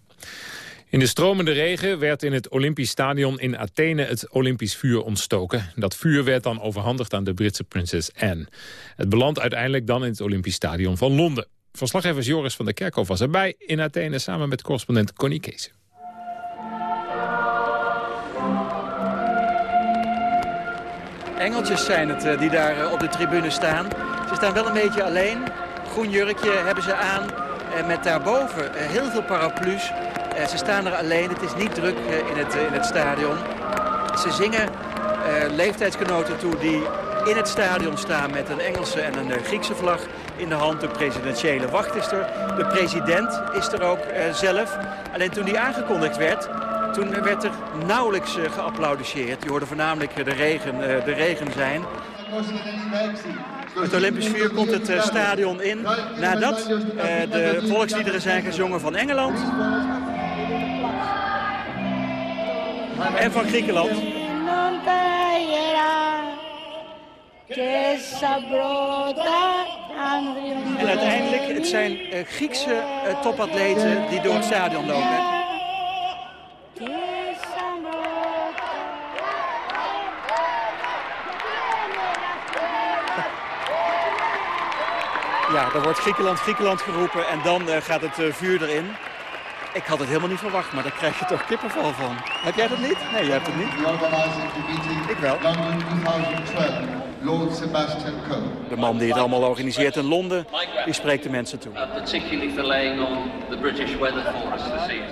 In de stromende regen werd in het Olympisch Stadion in Athene het Olympisch vuur ontstoken. Dat vuur werd dan overhandigd aan de Britse prinses Anne. Het belandt uiteindelijk dan in het Olympisch Stadion van Londen. Verslaggevers Joris van der Kerkhof was erbij in Athene samen met correspondent Connie Kees. Engeltjes zijn het die daar op de tribune staan. Ze staan wel een beetje alleen. Groen jurkje hebben ze aan. Met daarboven heel veel paraplu's. Ze staan er alleen. Het is niet druk in het, in het stadion. Ze zingen leeftijdsgenoten toe die in het stadion staan met een Engelse en een Griekse vlag in de hand. De presidentiële wacht is er. De president is er ook zelf. Alleen toen die aangekondigd werd, toen werd er nauwelijks uh, geapplaudisseerd. Je hoorde voornamelijk de regen, uh, de regen zijn. Het Olympisch vuur komt het stadion in nadat de volksliederen zijn gezongen van Engeland. En van Griekenland. En uiteindelijk, het zijn Griekse topatleten die door het stadion lopen. Ja, er wordt Griekenland, Griekenland geroepen en dan uh, gaat het uh, vuur erin. Ik had het helemaal niet verwacht, maar daar krijg je toch kippenval van. Heb jij dat niet? Nee, jij hebt het niet. Ik wel. Lord Sebastian Coe. De man die het allemaal organiseert in Londen, die spreekt de mensen toe.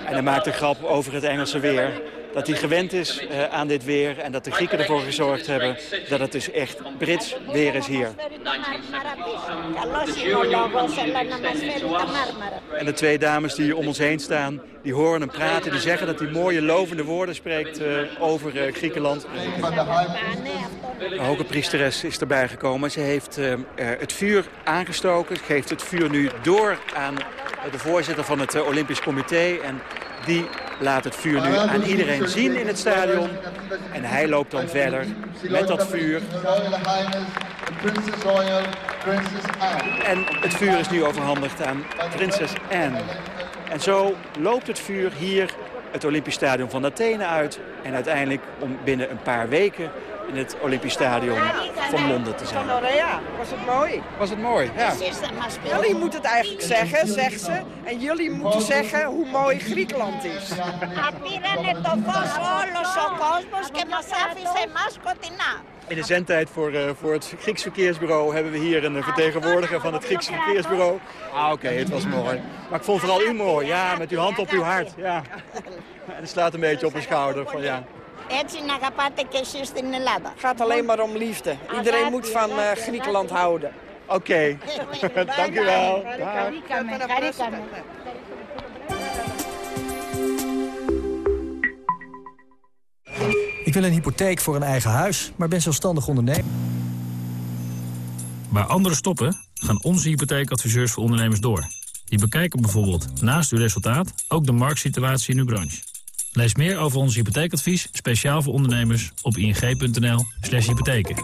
En hij maakt een grap over het Engelse weer. Dat hij gewend is uh, aan dit weer en dat de Grieken ervoor gezorgd hebben dat het dus echt Brits weer is hier. En de twee dames die om ons heen staan, die horen hem praten. Die zeggen dat hij mooie lovende woorden spreekt uh, over uh, Griekenland. De hoge priesteres is erbij gekomen. Ze heeft het vuur aangestoken. Geeft het vuur nu door aan de voorzitter van het Olympisch Comité. En die laat het vuur nu aan iedereen zien in het stadion. En hij loopt dan verder met dat vuur. En het vuur is nu overhandigd aan prinses Anne. En zo loopt het vuur hier het Olympisch Stadion van Athene uit. En uiteindelijk om binnen een paar weken in het Olympisch Stadion van Londen te zijn. Ja, was het mooi. Was het mooi? Ja. Jullie moeten het eigenlijk zeggen, zegt ze. En jullie moeten zeggen hoe mooi Griekenland is. In de zendtijd voor, uh, voor het Grieks Verkeersbureau hebben we hier een vertegenwoordiger van het Griekse Verkeersbureau. Ah, oké, okay, het was mooi. Maar ik vond vooral u mooi, ja, met uw hand op uw hart. Ja. En het slaat een beetje op uw schouder van ja. Έτσι να αγαπάτε και εσείς στην Ελλάδα. Het gaat alleen maar om liefde. Iedereen moet van uh, Griekenland houden. Oké, okay. dank u wel. Χαρήκαμε, χαρήκαμε. Ik wil een hypotheek voor een eigen huis, maar ben zelfstandig ondernemer. Waar anderen stoppen, gaan onze hypotheekadviseurs voor ondernemers door. Die bekijken bijvoorbeeld naast uw resultaat ook de marktsituatie in uw branche. Lees meer over ons hypotheekadvies, speciaal voor ondernemers, op ing.nl slash hypotheken.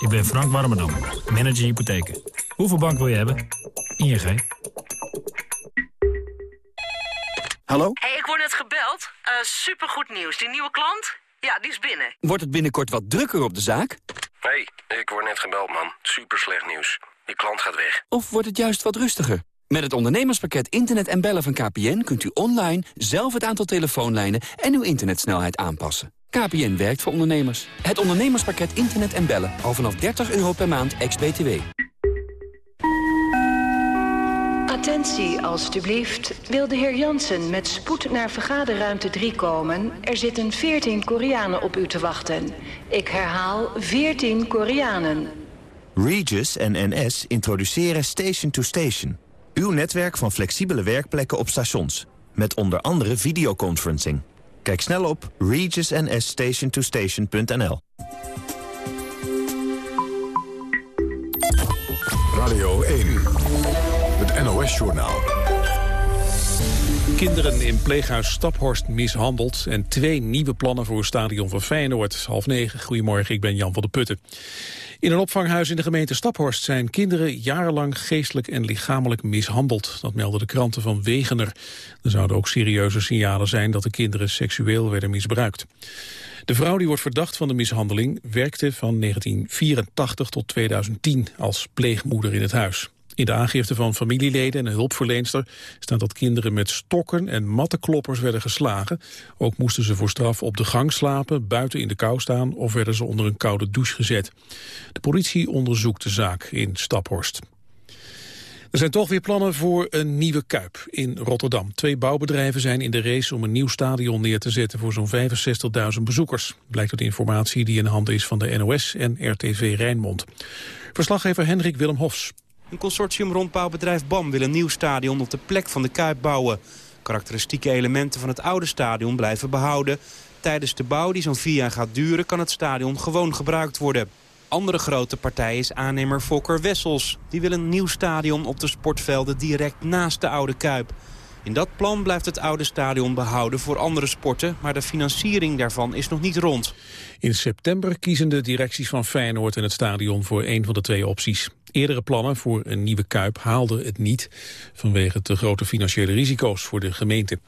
Ik ben Frank Warmerdam, manager hypotheken. Hoeveel bank wil je hebben? ING. Hallo? hey, ik word net gebeld. Uh, supergoed nieuws. Die nieuwe klant? Ja, die is binnen. Wordt het binnenkort wat drukker op de zaak? hey, ik word net gebeld, man. Super slecht nieuws. Die klant gaat weg. Of wordt het juist wat rustiger? Met het ondernemerspakket Internet en Bellen van KPN... kunt u online zelf het aantal telefoonlijnen en uw internetsnelheid aanpassen. KPN werkt voor ondernemers. Het ondernemerspakket Internet en Bellen. Al vanaf 30 euro per maand, ex-BTW. Attentie, alstublieft. Wil de heer Jansen met spoed naar vergaderruimte 3 komen? Er zitten 14 Koreanen op u te wachten. Ik herhaal 14 Koreanen. Regis en NS introduceren Station to Station. Uw netwerk van flexibele werkplekken op stations. Met onder andere videoconferencing. Kijk snel op regisnsstationtostation.nl Radio 1, het NOS-journaal. Kinderen in pleeghuis Staphorst mishandeld... en twee nieuwe plannen voor het stadion van Feyenoord. Half negen, goedemorgen, ik ben Jan van der Putten. In een opvanghuis in de gemeente Staphorst zijn kinderen jarenlang geestelijk en lichamelijk mishandeld. Dat melden de kranten van Wegener. Er zouden ook serieuze signalen zijn dat de kinderen seksueel werden misbruikt. De vrouw die wordt verdacht van de mishandeling werkte van 1984 tot 2010 als pleegmoeder in het huis. In de aangifte van familieleden en een hulpverleenster staat dat kinderen met stokken en mattenkloppers werden geslagen. Ook moesten ze voor straf op de gang slapen, buiten in de kou staan of werden ze onder een koude douche gezet. De politie onderzoekt de zaak in Staphorst. Er zijn toch weer plannen voor een nieuwe Kuip in Rotterdam. Twee bouwbedrijven zijn in de race om een nieuw stadion neer te zetten voor zo'n 65.000 bezoekers. Blijkt uit informatie die in handen is van de NOS en RTV Rijnmond. Verslaggever Hendrik Willem Hofs. Een consortium rond bouwbedrijf BAM wil een nieuw stadion op de plek van de Kuip bouwen. Karakteristieke elementen van het oude stadion blijven behouden. Tijdens de bouw, die zo'n vier jaar gaat duren, kan het stadion gewoon gebruikt worden. Andere grote partij is aannemer Fokker Wessels. Die wil een nieuw stadion op de sportvelden direct naast de oude Kuip. In dat plan blijft het oude stadion behouden voor andere sporten... maar de financiering daarvan is nog niet rond. In september kiezen de directies van Feyenoord en het stadion voor een van de twee opties. Eerdere plannen voor een nieuwe Kuip haalden het niet... vanwege te grote financiële risico's voor de gemeente.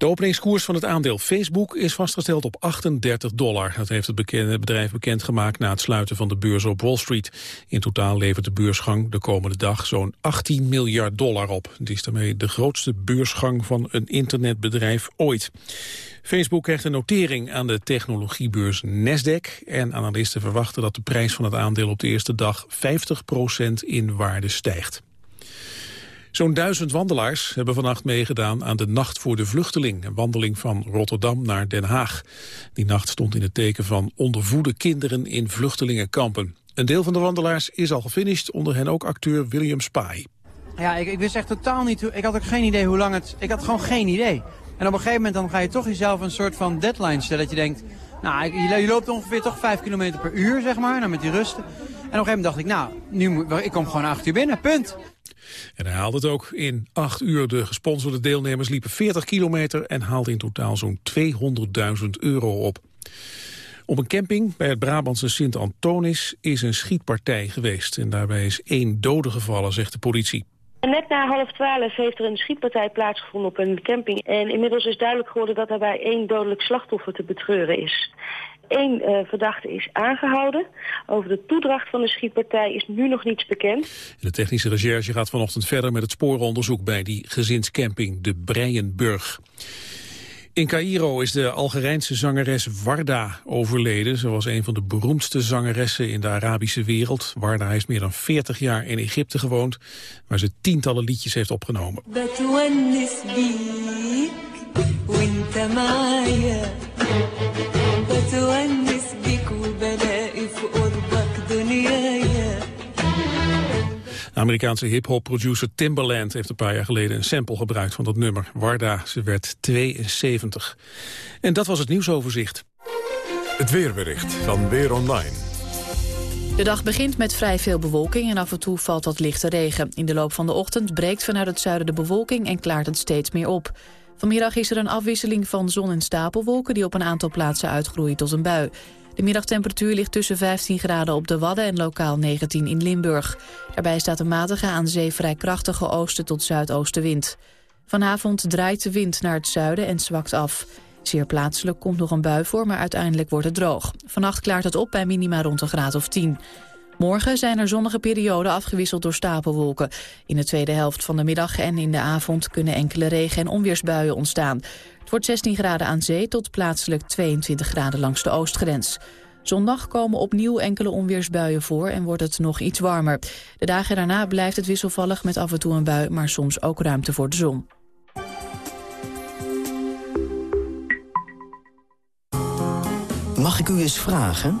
De openingskoers van het aandeel Facebook is vastgesteld op 38 dollar. Dat heeft het bedrijf bekendgemaakt na het sluiten van de beurs op Wall Street. In totaal levert de beursgang de komende dag zo'n 18 miljard dollar op. Het is daarmee de grootste beursgang van een internetbedrijf ooit. Facebook krijgt een notering aan de technologiebeurs Nasdaq... en analisten verwachten dat de prijs van het aandeel op de eerste dag 50% in waarde stijgt. Zo'n duizend wandelaars hebben vannacht meegedaan aan de Nacht voor de Vluchteling, een wandeling van Rotterdam naar Den Haag. Die nacht stond in het teken van ondervoede kinderen in vluchtelingenkampen. Een deel van de wandelaars is al gefinished, onder hen ook acteur William Spy. Ja, ik, ik wist echt totaal niet, ik had ook geen idee hoe lang het, ik had gewoon geen idee. En op een gegeven moment dan ga je toch jezelf een soort van deadline stellen, dat je denkt, nou, je, loopt ongeveer toch 5 kilometer per uur, zeg maar, nou, met die rusten. En op een gegeven moment dacht ik, nou, nu ik kom gewoon acht uur binnen, punt. En hij haalde het ook in acht uur. De gesponsorde deelnemers liepen 40 kilometer en haalden in totaal zo'n 200.000 euro op. Op een camping bij het Brabantse Sint-Antonis is een schietpartij geweest. En daarbij is één dode gevallen, zegt de politie. Net na half twaalf heeft er een schietpartij plaatsgevonden op een camping. En inmiddels is duidelijk geworden dat daarbij één dodelijk slachtoffer te betreuren is. Eén uh, verdachte is aangehouden. Over de toedracht van de schietpartij is nu nog niets bekend. De technische recherche gaat vanochtend verder met het sporenonderzoek bij die gezinscamping de Breienburg. In Cairo is de Algerijnse zangeres Warda overleden. Ze was een van de beroemdste zangeressen in de Arabische wereld. Warda heeft meer dan 40 jaar in Egypte gewoond, waar ze tientallen liedjes heeft opgenomen. De Amerikaanse hip-hop producer Timbaland heeft een paar jaar geleden een sample gebruikt van dat nummer. Warda, ze werd 72. En dat was het nieuwsoverzicht. Het weerbericht van Weer Online. De dag begint met vrij veel bewolking en af en toe valt wat lichte regen. In de loop van de ochtend breekt vanuit het zuiden de bewolking en klaart het steeds meer op. Vanmiddag is er een afwisseling van zon- en stapelwolken... die op een aantal plaatsen uitgroeien tot een bui. De middagtemperatuur ligt tussen 15 graden op de Wadden en lokaal 19 in Limburg. Daarbij staat een matige aan zee vrij krachtige oosten tot zuidoostenwind. Vanavond draait de wind naar het zuiden en zwakt af. Zeer plaatselijk komt nog een bui voor, maar uiteindelijk wordt het droog. Vannacht klaart het op bij minima rond een graad of 10. Morgen zijn er zonnige perioden afgewisseld door stapelwolken. In de tweede helft van de middag en in de avond kunnen enkele regen- en onweersbuien ontstaan. Het wordt 16 graden aan zee tot plaatselijk 22 graden langs de oostgrens. Zondag komen opnieuw enkele onweersbuien voor en wordt het nog iets warmer. De dagen daarna blijft het wisselvallig met af en toe een bui, maar soms ook ruimte voor de zon. Mag ik u eens vragen?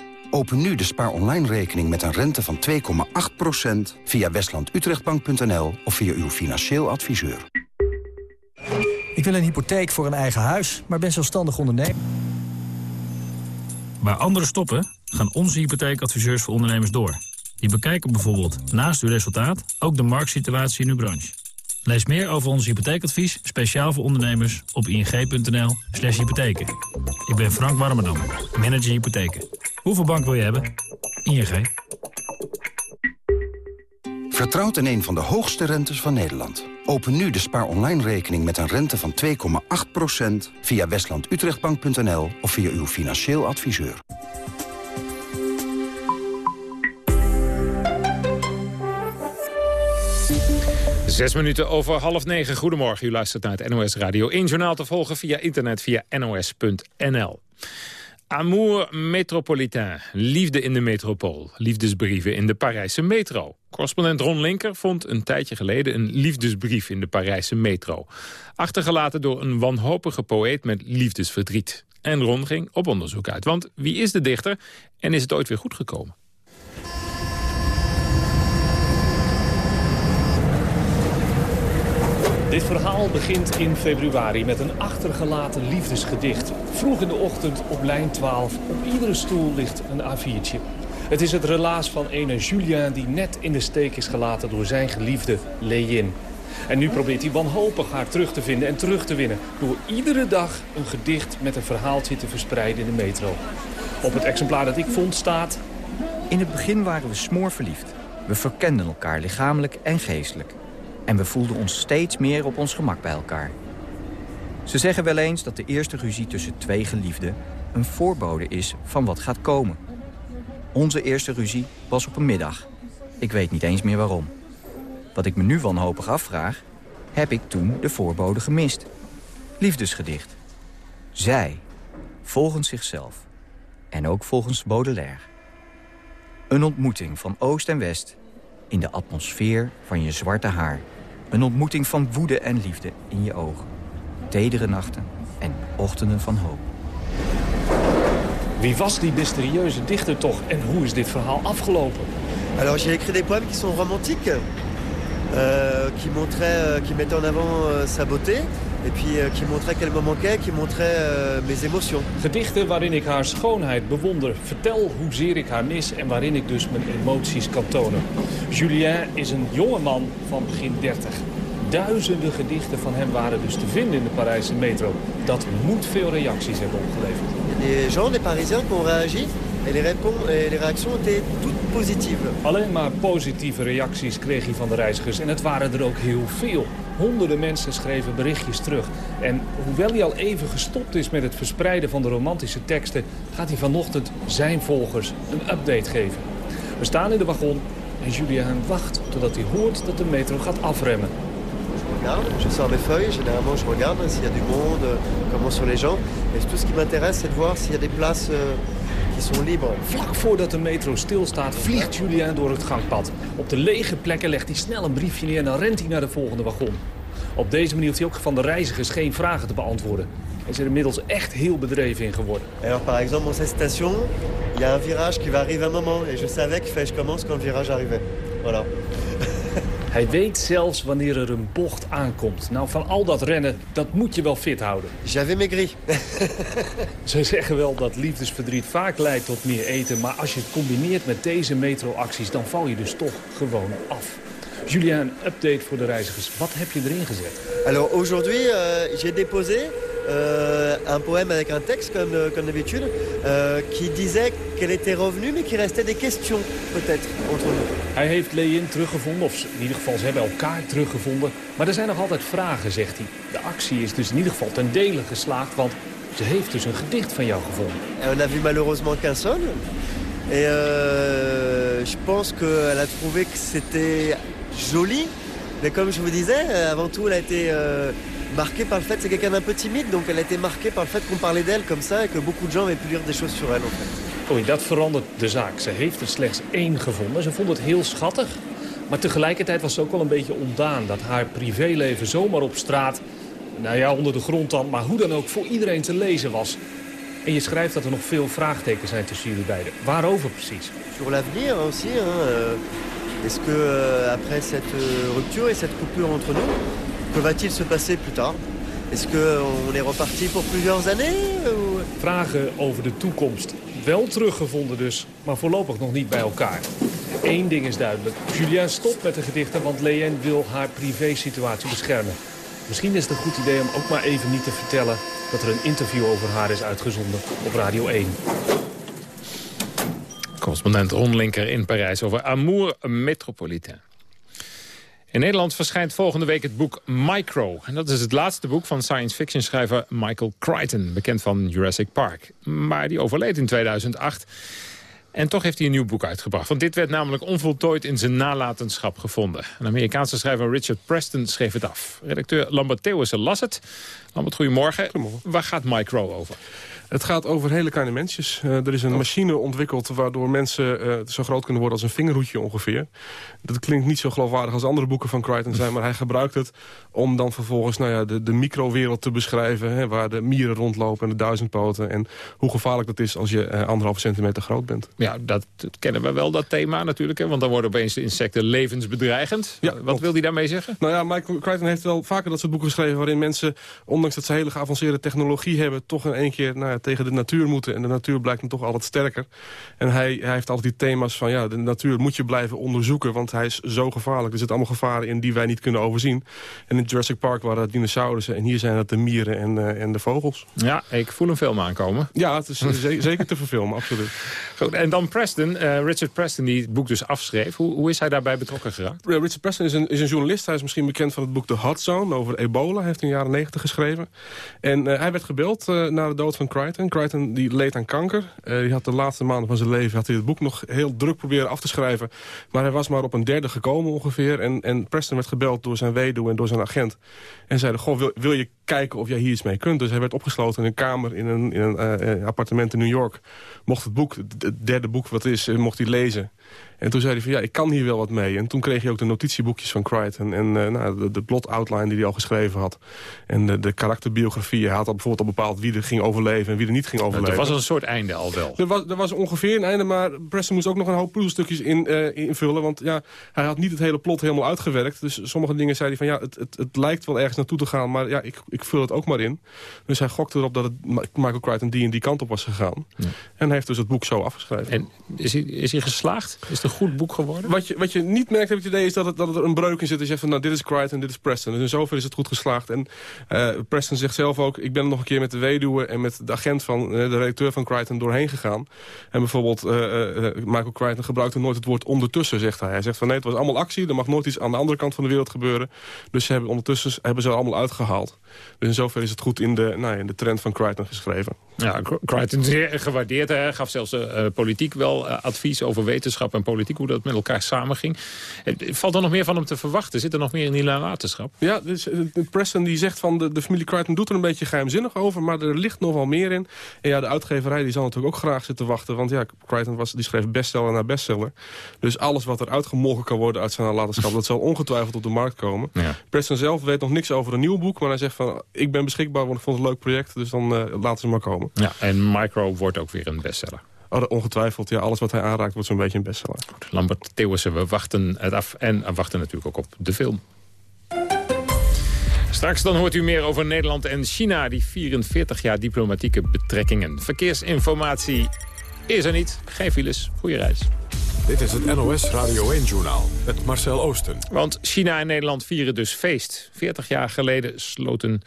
Open nu de spaar online rekening met een rente van 2,8% via westlandutrechtbank.nl of via uw financieel adviseur. Ik wil een hypotheek voor een eigen huis, maar ben zelfstandig ondernemer. Waar anderen stoppen, gaan onze hypotheekadviseurs voor ondernemers door. Die bekijken bijvoorbeeld naast uw resultaat ook de marktsituatie in uw branche. Lees meer over ons hypotheekadvies, speciaal voor ondernemers, op ing.nl slash hypotheken. Ik ben Frank Warmerdam, manager hypotheken. Hoeveel bank wil je hebben? ING. Vertrouwt in een van de hoogste rentes van Nederland. Open nu de spaar online rekening met een rente van 2,8% via westlandutrechtbank.nl of via uw financieel adviseur. Zes minuten over half negen. Goedemorgen, u luistert naar het NOS Radio 1 journaal te volgen via internet via nos.nl. Amour métropolitain, liefde in de metropool, liefdesbrieven in de Parijse metro. Correspondent Ron Linker vond een tijdje geleden een liefdesbrief in de Parijse metro. Achtergelaten door een wanhopige poëet met liefdesverdriet. En Ron ging op onderzoek uit, want wie is de dichter en is het ooit weer goed gekomen? Dit verhaal begint in februari met een achtergelaten liefdesgedicht. Vroeg in de ochtend op lijn 12. Op iedere stoel ligt een A4'tje. Het is het relaas van ene Julien die net in de steek is gelaten door zijn geliefde Leyin. En nu probeert hij wanhopig haar terug te vinden en terug te winnen... door iedere dag een gedicht met een verhaaltje te verspreiden in de metro. Op het exemplaar dat ik vond staat... In het begin waren we smoorverliefd. We verkenden elkaar lichamelijk en geestelijk. En we voelden ons steeds meer op ons gemak bij elkaar. Ze zeggen wel eens dat de eerste ruzie tussen twee geliefden... een voorbode is van wat gaat komen. Onze eerste ruzie was op een middag. Ik weet niet eens meer waarom. Wat ik me nu wanhopig afvraag... heb ik toen de voorbode gemist. Liefdesgedicht. Zij, volgens zichzelf. En ook volgens Baudelaire. Een ontmoeting van oost en west... in de atmosfeer van je zwarte haar... Een ontmoeting van woede en liefde in je ogen. Tedere nachten en ochtenden van hoop. Wie was die mysterieuze dichter toch en hoe is dit verhaal afgelopen? Alors j'ai écrit des poèmes qui sont romantiques, euh, qui montraient, euh, qui mettaient en avant euh, sa beauté, et puis euh, qui montraient qu'elle me manquait, qui montraient euh, mes émotions. Gedichten waarin ik haar schoonheid bewonder, vertel hoezeer ik haar mis en waarin ik dus mijn emoties kan tonen. Julien is een jonge man van begin 30. Duizenden gedichten van hem waren dus te vinden in de Parijse metro. Dat moet veel reacties hebben opgeleverd. Les gens, les Parisiens qui ont réagi, et les, et les réactions étaient toutes positives. Alleen maar positieve reacties kreeg hij van de reizigers. En het waren er ook heel veel. Honderden mensen schreven berichtjes terug. En hoewel hij al even gestopt is met het verspreiden van de romantische teksten... gaat hij vanochtend zijn volgers een update geven. We staan in de wagon en Julien wacht totdat hij hoort dat de metro gaat afremmen. Je sors mes feuilles, généralement je regarde s'il y a du monde, euh, comment sont les gens. Et tout ce qui m'intéresse, c'est de voir s'il y a des places sont libres. Vlak voordat de metro stilstaat, vliegt Julien door het gangpad. Op de lege plekken legt hij snel een briefje neer en dan rent hij naar de volgende wagon. Op deze manier hoeft hij ook van de reizigers geen vragen te beantwoorden. Hij is er inmiddels echt heel bedreven in geworden. Alors par exemple, dans cette station, il y a un virage qui va arriver un moment. Et je savais que je commence quand le virage arrivait. Voilà. Hij weet zelfs wanneer er een bocht aankomt. Nou, van al dat rennen, dat moet je wel fit houden. J'avais maigri. Ze zeggen wel dat liefdesverdriet vaak leidt tot meer eten... maar als je het combineert met deze metroacties... dan val je dus toch gewoon af. Julien, een update voor de reizigers. Wat heb je erin gezet? Alors aujourd'hui, euh, j'ai déposé un poème avec un texte, comme, euh, comme d'habitude, euh, qui disait qu'elle était revenue, mais qu'il restait des questions, peut-être, entre nous. Hij heeft Leïn teruggevonden, of in ieder geval ze hebben elkaar teruggevonden. Maar er zijn nog altijd vragen, zegt hij. De actie is dus in ieder geval ten dele geslaagd, want ze heeft dus een gedicht van jou gevonden. Et on a vu malheureusement qu'un seul. Et euh, je pense qu'elle a trouvé que c'était joli. Mais comme je vous disais, euh, avant tout, elle a été euh, marquée par le fait, c'est quelqu'un d'un peu timide, donc elle a été marquée par le fait qu'on parlait d'elle comme ça et que beaucoup de gens avaient pu lire des choses sur elle en fait. Oei, dat verandert de zaak. Ze heeft er slechts één gevonden. Ze vond het heel schattig. Maar tegelijkertijd was ze ook wel een beetje ontdaan. Dat haar privéleven zomaar op straat, nou ja, onder de grond dan... maar hoe dan ook, voor iedereen te lezen was. En je schrijft dat er nog veel vraagtekens zijn tussen jullie beiden. Waarover precies? Sur l'avenir aussi, hein, euh, est-ce que euh, après cette euh, rupture et cette coupure entre nous, que va-t-il se passer plus tard Est-ce qu'on est reparti pour plusieurs années ou... Vragen over de toekomst. Wel teruggevonden dus, maar voorlopig nog niet bij elkaar. Eén ding is duidelijk. Julien stopt met de gedichten, want Leanne wil haar privésituatie beschermen. Misschien is het een goed idee om ook maar even niet te vertellen... dat er een interview over haar is uitgezonden op Radio 1. Correspondent Ron Linker in Parijs over Amour Metropolitain. In Nederland verschijnt volgende week het boek Micro. En dat is het laatste boek van science fiction schrijver Michael Crichton, bekend van Jurassic Park. Maar die overleed in 2008. En toch heeft hij een nieuw boek uitgebracht. Want dit werd namelijk onvoltooid in zijn nalatenschap gevonden. Een Amerikaanse schrijver Richard Preston schreef het af. Redacteur Lambert Theeuwissen las het. Lambert, goedemorgen. goedemorgen. Waar gaat Micro over? Het gaat over hele kleine mensjes. Uh, er is een machine ontwikkeld waardoor mensen uh, zo groot kunnen worden als een vingerhoedje ongeveer. Dat klinkt niet zo geloofwaardig als andere boeken van Crichton zijn, maar hij gebruikt het om dan vervolgens nou ja, de, de microwereld te beschrijven. Hè, waar de mieren rondlopen en de duizendpoten. En hoe gevaarlijk dat is als je uh, anderhalve centimeter groot bent. Ja, dat, dat, kennen we wel, dat thema natuurlijk. Hè, want dan worden opeens de insecten levensbedreigend. Ja, Wat wil hij daarmee zeggen? Nou ja, Michael Crichton heeft wel vaker dat soort boeken geschreven... waarin mensen, ondanks dat ze hele geavanceerde technologie hebben... toch in één keer nou ja, tegen de natuur moeten. En de natuur blijkt dan toch altijd sterker. En hij, hij heeft altijd die thema's van... ja, de natuur moet je blijven onderzoeken, want hij is zo gevaarlijk. Er zitten allemaal gevaren in die wij niet kunnen overzien. En in Jurassic Park waren dat dinosaurussen... en hier zijn het de mieren en, uh, en de vogels. Ja, ik voel een film aankomen. Ja, het is zeker te verfilmen, absoluut. Goed, en dan Preston, uh, Richard Preston, die het boek dus afschreef. Hoe, hoe is hij daarbij betrokken geraakt? Richard Preston is een, is een journalist. Hij is misschien bekend van het boek The Hot Zone over ebola. Hij heeft in de jaren negentig geschreven. En hij werd gebeld na de dood van Crichton. Crichton die leed aan kanker. die had de laatste maanden van zijn leven had hij het boek nog heel druk proberen af te schrijven. Maar hij was maar op een derde gekomen ongeveer. En, en Preston werd gebeld door zijn weduwe en door zijn agent. En zeiden, goh, wil, wil je kijken of jij hier iets mee kunt? Dus hij werd opgesloten in een kamer in een, in een uh, appartement in New York. Mocht het boek, het derde boek wat is, mocht hij lezen. En toen zei hij van ja, ik kan hier wel wat mee. En toen kreeg hij ook de notitieboekjes van Crichton. En nou, de, plot outline die hij al geschreven had. En de, de karakterbiografie. Hij had al bijvoorbeeld al bepaald wie er ging overleven en wie er niet ging overleven. Er was al een soort einde al wel. Er was, er was ongeveer een einde, maar Preston moest ook nog een hoop puzzelstukjes in, uh, invullen. Want ja, hij had niet het hele plot helemaal uitgewerkt. Dus sommige dingen zei hij van ja, het, het, het lijkt wel ergens naartoe te gaan. Maar ja, ik, ik vul het ook maar in. Dus hij gokte erop dat het Michael Crichton die en die kant op was gegaan. Ja. En hij heeft dus het boek zo afgeschreven. En is hij, is hij geslaagd? Is het een goed boek geworden? Wat je, wat je niet merkt, heb ik het idee, is dat, het, dat er een breuk in zit. Dus je zegt van, nou, dit is Crichton, dit is Preston. Dus in zover is het goed geslaagd. En uh, Preston zegt zelf ook, ik ben nog een keer met de weduwe... en met de agent van, uh, de redacteur van Crichton doorheen gegaan. En bijvoorbeeld, uh, Michael Crichton gebruikte nooit het woord ondertussen, zegt hij. Hij zegt van, nee, het was allemaal actie. Er mag nooit iets aan de andere kant van de wereld gebeuren. Dus ze hebben ondertussen hebben ze allemaal uitgehaald. Dus in zover is het goed in de, nou, in de trend van Crichton geschreven. Ja, Crichton zeer gewaardeerd. Hij gaf zelfs politiek wel advies over wetenschap en politiek... hoe dat met elkaar samenging. Valt er nog meer van hem te verwachten? Zit er nog meer in die nalatenschap? Ja, dus, Preston die zegt van de, de familie Crichton doet er een beetje geheimzinnig over... maar er ligt nog wel meer in. En ja, de uitgeverij die zal natuurlijk ook graag zitten wachten... want ja, Crichton was, die schreef bestseller na bestseller. Dus alles wat er uitgemolken kan worden uit zijn nalatenschap... dat zal ongetwijfeld op de markt komen. Ja. Preston zelf weet nog niks over een nieuw boek... maar hij zegt van, ik ben beschikbaar, want ik vond het een leuk project... dus dan uh, laten ze maar komen. Ja, en Micro wordt ook weer een bestseller. Oh, ongetwijfeld, ja, alles wat hij aanraakt wordt zo'n beetje een bestseller. Lambert Theeuwissen, we wachten het af en we wachten natuurlijk ook op de film. Straks dan hoort u meer over Nederland en China... die 44 jaar diplomatieke betrekkingen. Verkeersinformatie is er niet. Geen files. Goeie reis. Dit is het NOS Radio 1-journaal met Marcel Oosten. Want China en Nederland vieren dus feest. 40 jaar geleden sloten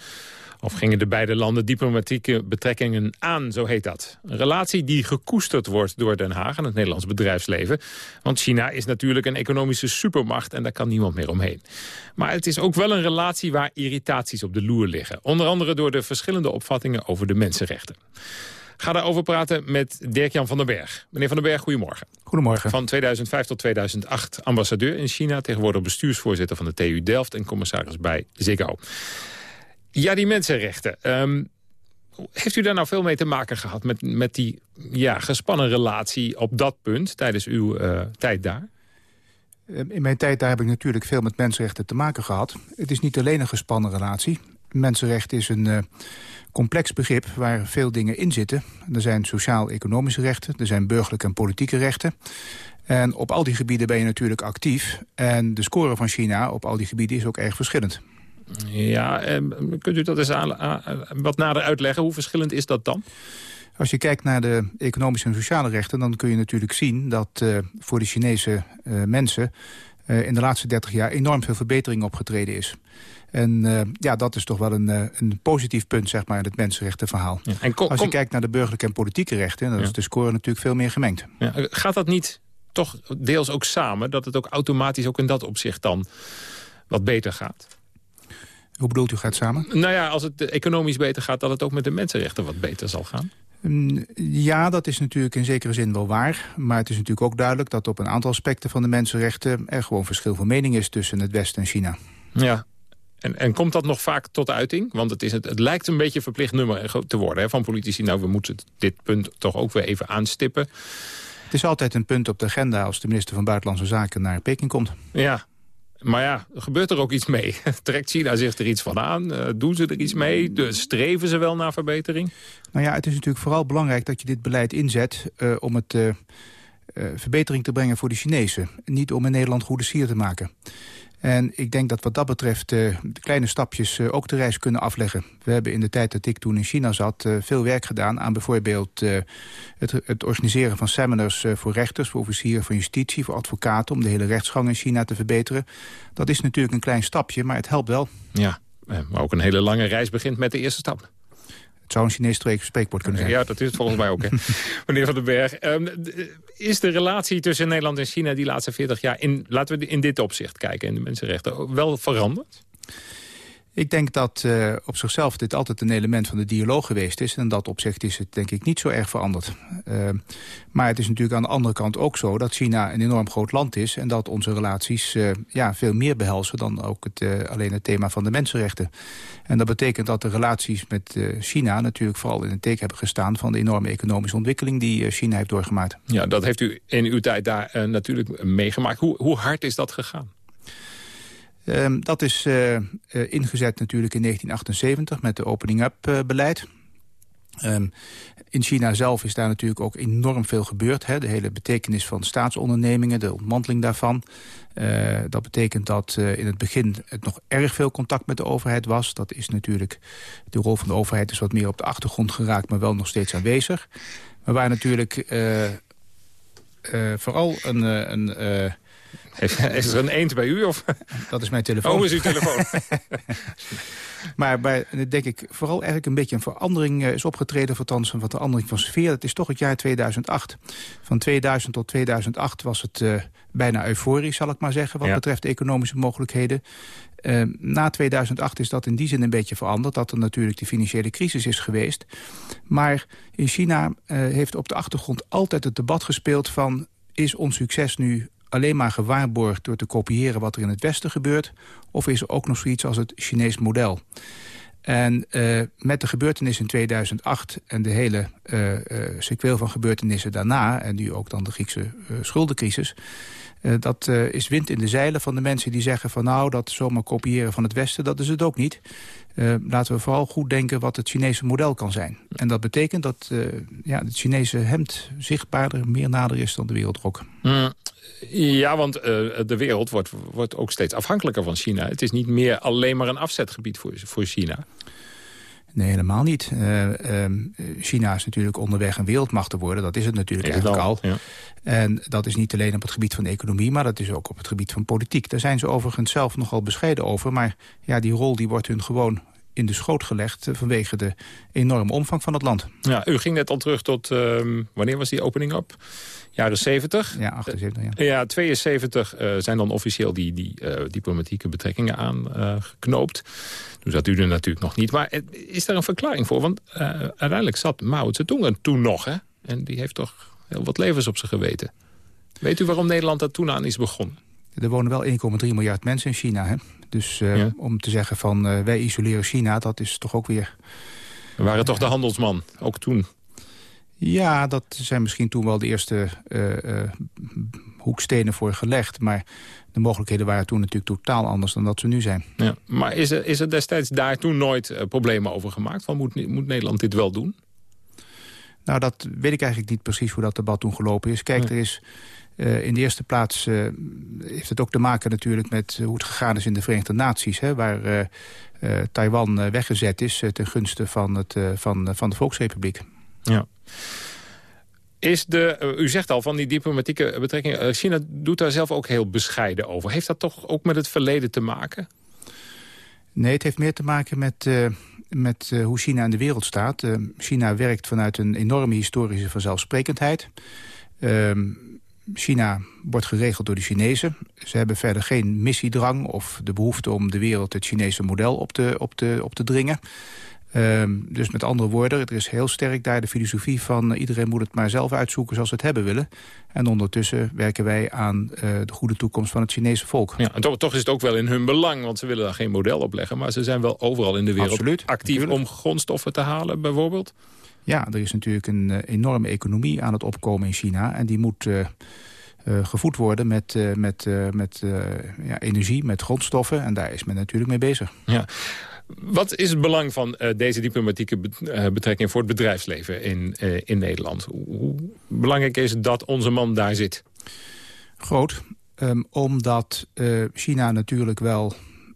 of gingen de beide landen diplomatieke betrekkingen aan, zo heet dat. Een relatie die gekoesterd wordt door Den Haag en het Nederlands bedrijfsleven. Want China is natuurlijk een economische supermacht en daar kan niemand meer omheen. Maar het is ook wel een relatie waar irritaties op de loer liggen. Onder andere door de verschillende opvattingen over de mensenrechten. Ga daarover praten met Dirk-Jan van den Berg. Meneer van den Berg, goedemorgen. Goedemorgen. Van 2005 tot 2008 ambassadeur in China... tegenwoordig bestuursvoorzitter van de TU Delft... en commissaris bij Ziggo. Ja, die mensenrechten. Ehm, heeft u daar nou veel mee te maken gehad met, met die ja, gespannen relatie op dat punt tijdens uw uh, tijd daar? Ehm, in mijn tijd daar heb ik natuurlijk veel met mensenrechten te maken gehad. Het is niet alleen een gespannen relatie. Mensenrecht is een uh, complex begrip waar veel dingen in zitten. Er zijn sociaal-economische rechten, er zijn burgerlijke en politieke rechten. En op al die gebieden ben je natuurlijk actief. En de score van China op al die gebieden is ook erg verschillend. Ja, eh, kunt u dat eens aan, wat nader uitleggen? Hoe verschillend is dat dan? Als je kijkt naar de economische en sociale rechten... dan kun je natuurlijk zien dat uh, voor de Chinese uh, mensen... Uh, in de laatste 30 jaar enorm veel verbetering opgetreden is. En ja, dat is toch wel een, een positief punt zeg maar, in het mensenrechtenverhaal. Ja, en Als je kijkt naar de burgerlijke en politieke rechten... dan ja. is de score natuurlijk veel meer gemengd. Ja, gaat dat niet toch deels ook samen... dat het ook automatisch ook in dat opzicht dan wat beter gaat? Hoe bedoelt u gaat samen? Nou ja, als het economisch beter gaat... dat het ook met de mensenrechten wat beter zal gaan. Mm, ja, dat is natuurlijk in zekere zin wel waar. Maar het is natuurlijk ook duidelijk dat op een aantal aspecten van de mensenrechten... er gewoon verschil van mening is tussen het Westen en China. Ja, en, en, komt dat nog vaak tot uiting? Want het, is het, het lijkt een beetje verplicht nummer te worden hè, van politici. Nou, we moeten dit punt toch ook weer even aanstippen. Het is altijd een punt op de agenda als de minister van Buitenlandse Zaken naar Peking komt. Ja, maar ja, gebeurt er ook iets mee? Trekt China zich er iets van aan? Uh, doen ze er iets mee? Dus streven ze wel naar verbetering? Nou ja, het is natuurlijk vooral belangrijk dat je dit beleid inzet... Uh, om het uh, verbetering te brengen voor de Chinezen. Niet om in Nederland goede sier te maken. En ik denk dat wat dat betreft uh, de kleine stapjes uh, ook de reis kunnen afleggen. We hebben in de tijd dat ik toen in China zat uh, veel werk gedaan aan bijvoorbeeld het, het, organiseren van seminars voor rechters, voor officieren van justitie, voor advocaten, om de hele rechtsgang in China te verbeteren. Dat is natuurlijk een klein stapje, maar het helpt wel. Ja, maar ook een hele lange reis begint met de eerste stap. Zou een Chinees spreekwoord kunnen zijn. Ja, dat is het volgens mij ook. Hè. Meneer Van den Berg, um, is de relatie tussen Nederland en China die laatste 40 jaar... In, laten we in dit opzicht kijken, in de mensenrechten, wel veranderd? Ik denk dat uh, op zichzelf dit altijd een element van de dialoog geweest is. En dat opzicht is het denk ik niet zo erg veranderd. Uh, maar het is natuurlijk aan de andere kant ook zo dat China een enorm groot land is. En dat onze relaties uh, ja, veel meer behelzen dan ook het, alleen het thema van de mensenrechten. En dat betekent dat de relaties met China natuurlijk vooral in het teken hebben gestaan... van de enorme economische ontwikkeling die China heeft doorgemaakt. Ja, dat heeft u in uw tijd daar natuurlijk meegemaakt. Hoe, hoe hard is dat gegaan? Um, dat is uh, uh, ingezet natuurlijk in 1978 met de opening-up-beleid. Uh, um, in China zelf is daar natuurlijk ook enorm veel gebeurd. Hè? De hele betekenis van staatsondernemingen, de ontmanteling daarvan. Dat betekent dat in het begin het nog erg veel contact met de overheid was. Dat is natuurlijk, de rol van de overheid is wat meer op de achtergrond geraakt, maar wel nog steeds aanwezig. Maar waar natuurlijk vooral een... een is er een eend bij u? Of? Dat is mijn telefoon. Oh, is uw telefoon. maar bij, denk ik vooral eigenlijk een beetje een verandering uh, is opgetreden... althans een verandering van sfeer. Dat is toch het jaar 2008. Van 2000 tot 2008 was het uh, bijna euforisch, zal ik maar zeggen... wat ja. betreft economische mogelijkheden. Uh, na 2008 is dat in die zin een beetje veranderd... dat er natuurlijk de financiële crisis is geweest. Maar in China heeft op de achtergrond altijd het debat gespeeld van... is ons succes nu alleen maar gewaarborgd door te kopiëren wat er in het Westen gebeurt? Of is er ook nog zoiets als het Chinees model? En uh, met de gebeurtenissen in 2008 en de hele uh, uh, sequel van gebeurtenissen daarna... en nu ook dan de Griekse schuldencrisis... dat is wind in de zeilen van de mensen die zeggen van... nou, dat zomaar kopiëren van het Westen, dat is het ook niet. laten we vooral goed denken wat het Chinese model kan zijn. En dat betekent dat ja, het Chinese hemd zichtbaarder, meer nader is dan de wereldrok. Mm. Ja, want uh, de wereld wordt, wordt ook steeds afhankelijker van China. Het is niet meer alleen maar een afzetgebied voor, voor China. Nee, helemaal niet. Uh, uh, China is natuurlijk onderweg een wereldmacht te worden. Dat is het natuurlijk is eigenlijk al. Ja. En dat is niet alleen op het gebied van de economie... maar dat is ook op het gebied van politiek. Daar zijn ze overigens zelf nogal bescheiden over. Maar ja, die rol die wordt hun gewoon in de schoot gelegd... Eh, vanwege de enorme omvang van het land. Ja, u ging net al terug tot... Ehm, wanneer was die opening op? Jaren 70? Ja, 78, ja. Ja, 72 uh, zijn dan officieel die, die diplomatieke betrekkingen aangeknoopt. Toen zat u er natuurlijk nog niet. Maar is daar een verklaring voor? Want uiteindelijk zat Mao Zedong er toen nog, hè? En die heeft toch heel wat levens op zijn geweten. Weet u waarom Nederland daar toen aan is begonnen? Er wonen wel 1,3 miljard mensen in China. Hè? Dus uh, ja. om te zeggen van uh, wij isoleren China, dat is toch ook weer... We waren toch de handelsman, ook toen? Ja, dat zijn misschien toen wel de eerste uh, hoekstenen voor gelegd. Maar de mogelijkheden waren toen natuurlijk totaal anders dan dat ze nu zijn. Ja, maar is er, is er destijds daar toen nooit problemen over gemaakt? Van moet, moet Nederland dit wel doen? Nou, dat weet ik eigenlijk niet precies hoe dat debat toen gelopen is. Kijk, er is uh, in de eerste plaats uh, heeft het ook te maken natuurlijk met hoe het gegaan is in de Verenigde Naties. Hè, waar uh, Taiwan weggezet is ten gunste van, het, van, van de Volksrepubliek. Ja. Is de, u zegt al van die diplomatieke betrekkingen. China doet daar zelf ook heel bescheiden over. Heeft dat toch ook met het verleden te maken? Nee, het heeft meer te maken met met uh, hoe China in de wereld staat. Uh, China werkt vanuit een enorme historische vanzelfsprekendheid. China wordt geregeld door de Chinezen. Ze hebben verder geen missiedrang of de behoefte om de wereld het Chinese model op te, op te, op te dringen. Um, dus met andere woorden, er is heel sterk daar de filosofie van... Uh, iedereen moet het maar zelf uitzoeken zoals ze het hebben willen. En ondertussen werken wij aan uh, de goede toekomst van het Chinese volk. Ja, en toch, toch, is het ook wel in hun belang, want ze willen daar geen model op leggen. Maar ze zijn wel overal in de wereld Absoluut, actief natuurlijk. om grondstoffen te halen bijvoorbeeld. Ja, er is natuurlijk een uh, enorme economie aan het opkomen in China. En die moet uh, uh, gevoed worden met, met, met ja, energie, met grondstoffen. En daar is men natuurlijk mee bezig. Ja. Wat is het belang van deze diplomatieke betrekking voor het bedrijfsleven in, in Nederland? Hoe belangrijk is het dat onze man daar zit? Groot, um, omdat China natuurlijk wel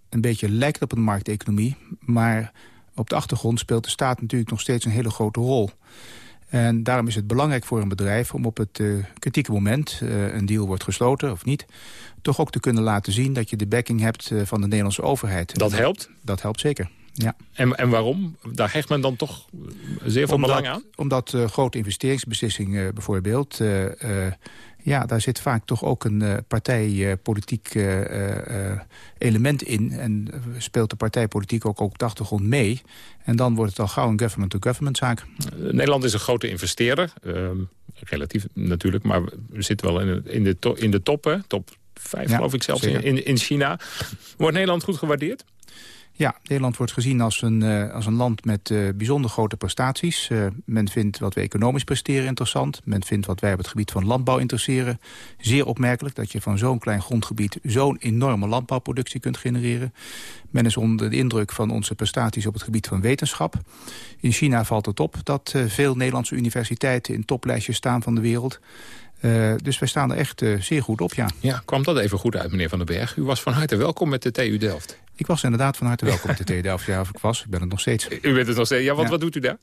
een beetje lijkt op een markteconomie. Maar op de achtergrond speelt de staat natuurlijk nog steeds een hele grote rol. En daarom is het belangrijk voor een bedrijf om op het uh, kritieke moment... Uh, een deal wordt gesloten of niet... toch ook te kunnen laten zien dat je de backing hebt uh, van de Nederlandse overheid. Dat helpt? Dat, helpt zeker, ja. En, en waarom? Daar hecht men dan toch zeer veel omdat, belang aan? Omdat grote investeringsbeslissingen bijvoorbeeld... ja, daar zit vaak toch ook een uh, partijpolitiek uh, uh, element in. En speelt de partijpolitiek ook op de achtergrond mee. En dan wordt het al gauw een government-to-government zaak. Nederland is een grote investeerder. relatief natuurlijk, maar we zitten wel in de, in de, to, in de top, hè? top 5 ja, geloof ik zelfs in, in China. Wordt Nederland goed gewaardeerd? Ja, Nederland wordt gezien als een, uh, als een land met uh, bijzonder grote prestaties. Uh, men vindt wat we economisch presteren interessant. Men vindt wat wij op het gebied van landbouw interesseren. Zeer opmerkelijk dat je van zo'n klein grondgebied... zo'n enorme landbouwproductie kunt genereren. Men is onder de indruk van onze prestaties op het gebied van wetenschap. In China valt het op dat veel Nederlandse universiteiten... in toplijstjes staan van de wereld. Uh, dus wij staan er echt uh, zeer goed op, ja. Ja, kwam dat even goed uit, meneer Van den Berg. U was van harte welkom met de TU Delft. Ik was inderdaad van harte welkom met de TU Delft. Ja, of ik was, ik ben het nog steeds. U bent het nog steeds. Ja, wat, ja. wat doet u daar?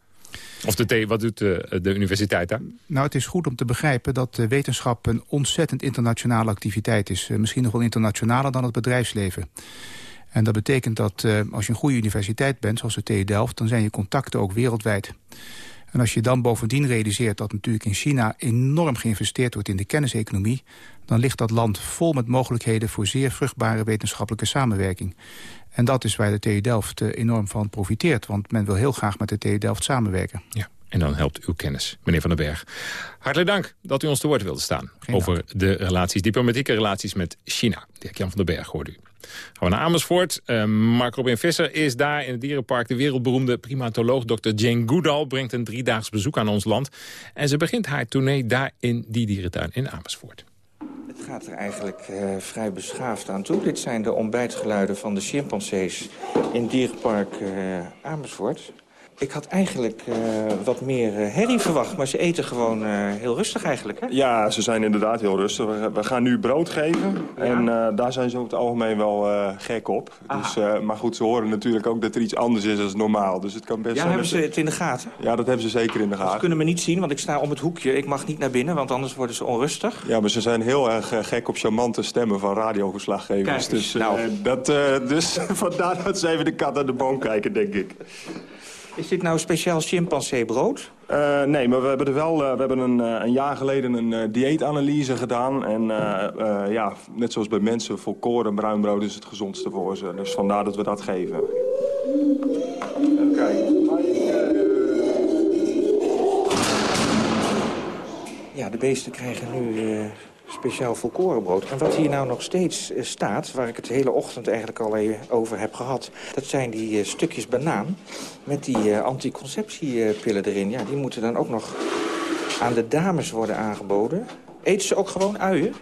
Of de wat doet de, de, universiteit daar? Nou, het is goed om te begrijpen dat wetenschap een ontzettend internationale activiteit is. Misschien nog wel internationaler dan het bedrijfsleven. En dat betekent dat als je een goede universiteit bent, zoals de TU Delft... dan zijn je contacten ook wereldwijd. En als je dan bovendien realiseert dat natuurlijk in China enorm geïnvesteerd wordt in de kenniseconomie, dan ligt dat land vol met mogelijkheden voor zeer vruchtbare wetenschappelijke samenwerking. En dat is waar de TU Delft enorm van profiteert, want men wil heel graag met de TU Delft samenwerken. Ja. En dan helpt uw kennis, meneer Van den Berg. Hartelijk dank dat u ons te woord wilde staan... over de relaties, diplomatieke relaties met China. Dirk-Jan van den Berg hoorde u. Gaan we naar Amersfoort. Uh, Mark Robin Visser is daar in het dierenpark. De wereldberoemde primatoloog Dr. Jane Goodall brengt een driedaags bezoek aan ons land. En ze begint haar tournee daar in die dierentuin in Amersfoort. Het gaat er eigenlijk uh, vrij beschaafd aan toe. Dit zijn de ontbijtgeluiden van de chimpansees in dierenpark uh, Amersfoort. Ik had eigenlijk uh, wat meer uh, herrie verwacht, maar ze eten gewoon uh, heel rustig eigenlijk, hè? Ja, ze zijn inderdaad heel rustig. We, we gaan nu brood geven ja. en daar zijn ze over het algemeen wel gek op. Dus, maar goed, ze horen natuurlijk ook dat er iets anders is dan normaal. Dus het kan best ja, zijn hebben ze het in de gaten? Ja, dat hebben ze zeker in de gaten. Ze kunnen me niet zien, want ik sta om het hoekje. Ik mag niet naar binnen, want anders worden ze onrustig. Ja, maar ze zijn heel erg gek op charmante stemmen van radioverslaggevers. Dus, nou. dat, dus vandaar dat ze even de kat aan de boom kijken, denk ik. Is dit nou speciaal chimpansee brood? Uh, nee, maar we hebben, er wel, uh, we hebben een, uh, een, jaar geleden een dieetanalyse gedaan. En ja, net zoals bij mensen, volkoren bruin brood is het gezondste voor ze. Dus vandaar dat we dat geven. Even kijken. Ja, de beesten krijgen nu speciaal volkorenbrood. En wat hier nou nog steeds uh, staat, waar ik het de hele ochtend eigenlijk al even over heb gehad... dat zijn die uh, stukjes banaan met die uh, anticonceptiepillen erin. Ja, die moeten dan ook nog aan de dames worden aangeboden. Eten ze ook gewoon uien?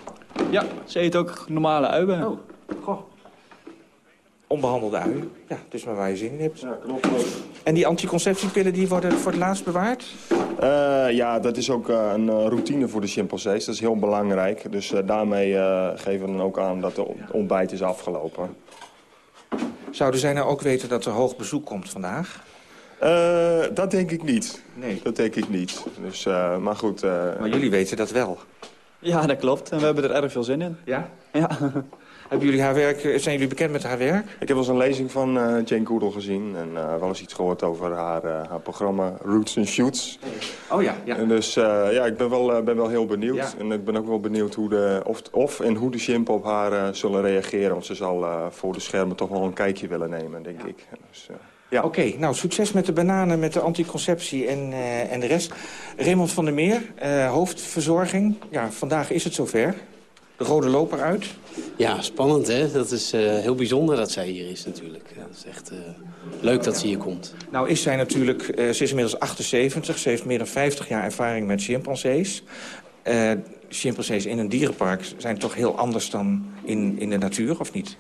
Ja, ze eten ook normale uien. Oh, goh. Onbehandelde uien. Ja, dus maar waar je zin in hebt. Ja, klopt. En die anticonceptiepillen die worden voor het laatst bewaard? Uh, ja, dat is ook uh, een uh, routine voor de chimpansees. Dat is heel belangrijk. Dus daarmee geven we dan ook aan dat het ontbijt is afgelopen. Zouden zij nou ook weten dat er hoog bezoek komt vandaag? dat denk ik niet. Nee. Dat denk ik niet. Dus, maar goed. maar jullie weten dat wel? Ja, dat klopt. En we hebben er erg veel zin in. Ja? Ja. Hebben jullie haar werk, zijn jullie bekend met haar werk? Ik heb wel eens een lezing van uh, Jane Goodall gezien. En uh, wel eens iets gehoord over haar, uh, haar programma Roots and Shoots. Oh ja, ja. En dus ja, ik ben wel, ben wel heel benieuwd. Ja. En ik ben ook wel benieuwd hoe de, of, of en hoe de chimp op haar zullen reageren. Want ze zal voor de schermen toch wel een kijkje willen nemen, denk ja. ik. Dus, ja. Oké, okay, nou succes met de bananen, met de anticonceptie en, en de rest. Raymond van der Meer, hoofdverzorging. Ja, vandaag is het zover. De rode loper uit. Ja, spannend hè. Dat is uh, heel bijzonder dat zij hier is natuurlijk. Ja, dat is echt uh, leuk dat ze hier komt. Nou is zij natuurlijk, uh, ze is inmiddels 78. Ze heeft meer dan 50 jaar ervaring met chimpansees. chimpansees in een dierenpark zijn toch heel anders dan in, in de natuur, of niet?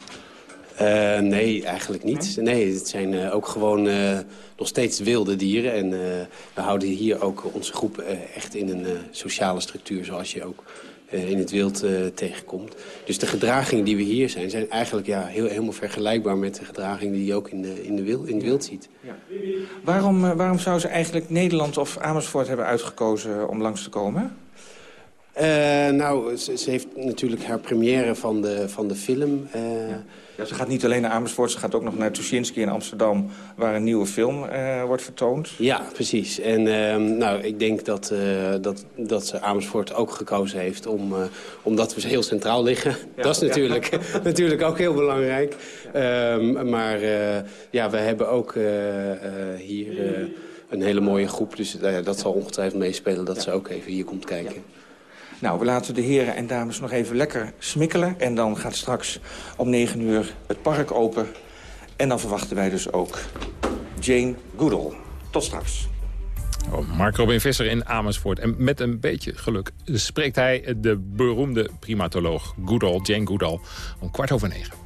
Uh, nee, eigenlijk niet. Nee, het zijn uh, ook gewoon uh, nog steeds wilde dieren. En we houden hier ook onze groep echt in een sociale structuur... zoals je ook in het wild tegenkomt. Dus de gedragingen die we hier zijn... zijn eigenlijk ja, heel, helemaal vergelijkbaar met de gedragingen... die je ook in, de, in, de wild, in het wild ziet. Ja. Waarom, waarom zou ze eigenlijk Nederland of Amersfoort hebben uitgekozen om langs te komen? Uh, nou, ze, ze, heeft natuurlijk haar première van de, van de film. Uh, ja. Ja. ze gaat niet alleen naar Amersfoort, ze gaat ook nog naar Tuschinski in Amsterdam... waar een nieuwe film uh, wordt vertoond. Ja, precies. En nou, ik denk dat, dat, dat ze Amersfoort ook gekozen heeft... Om, omdat we heel centraal liggen. Ja, dat is natuurlijk, ja. natuurlijk ook heel belangrijk. Um, maar ja, we hebben ook hier een hele mooie groep. Dus dat zal ongetwijfeld meespelen dat ze ook even hier komt kijken. Nou, we laten de heren en dames nog even lekker smikkelen. En dan gaat straks om 9 uur het park open. En dan verwachten wij dus ook Jane Goodall. Tot straks. Oh, Mark Robin Visser in Amersfoort. En met een beetje geluk spreekt hij de beroemde primatoloog Goodall, Jane Goodall, om kwart over negen.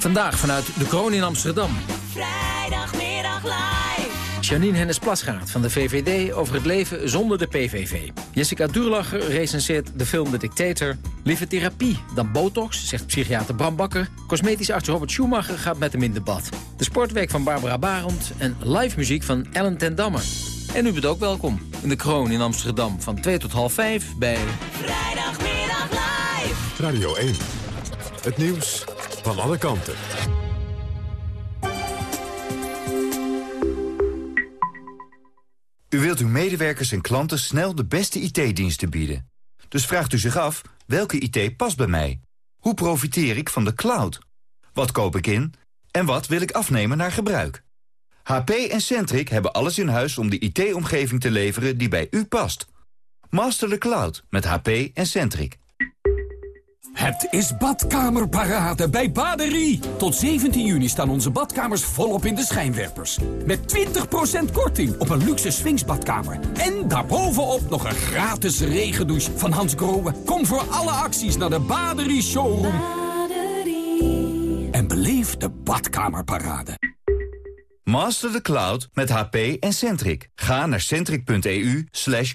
Vandaag vanuit de Kroon in Amsterdam. Vrijdagmiddag live. Janine Hennis-Plasgaard van de VVD over het leven zonder de PVV. Jessica Duurlacher recenseert de film De Dictator. Lieve therapie dan botox, zegt psychiater Bram Bakker. Cosmetisch arts Robert Schumacher gaat met hem in debat. De sportweek van Barbara Barend en live muziek van Ellen ten Damme. En u bent ook welkom in de Kroon in Amsterdam van 2 tot half 5 bij... Vrijdagmiddag live. Radio 1. Het nieuws van alle kanten. U wilt uw medewerkers en klanten snel de beste IT-diensten bieden. Dus vraagt u zich af, welke IT past bij mij? Hoe profiteer ik van de cloud? Wat koop ik in? En wat wil ik afnemen naar gebruik? HP en Centric hebben alles in huis om de IT-omgeving te leveren die bij u past. Master the cloud met HP en Centric. Het is badkamerparade bij Baderie. Tot 17 juni staan onze badkamers volop in de schijnwerpers. Met 20% korting op een luxe swingsbadkamer. En daarbovenop nog een gratis regendouche van Hans Grohe. Kom voor alle acties naar de Baderie Showroom. En beleef de badkamerparade. Master the cloud met HP en Centric. Ga naar centric.eu slash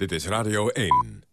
Dit is Radio 1.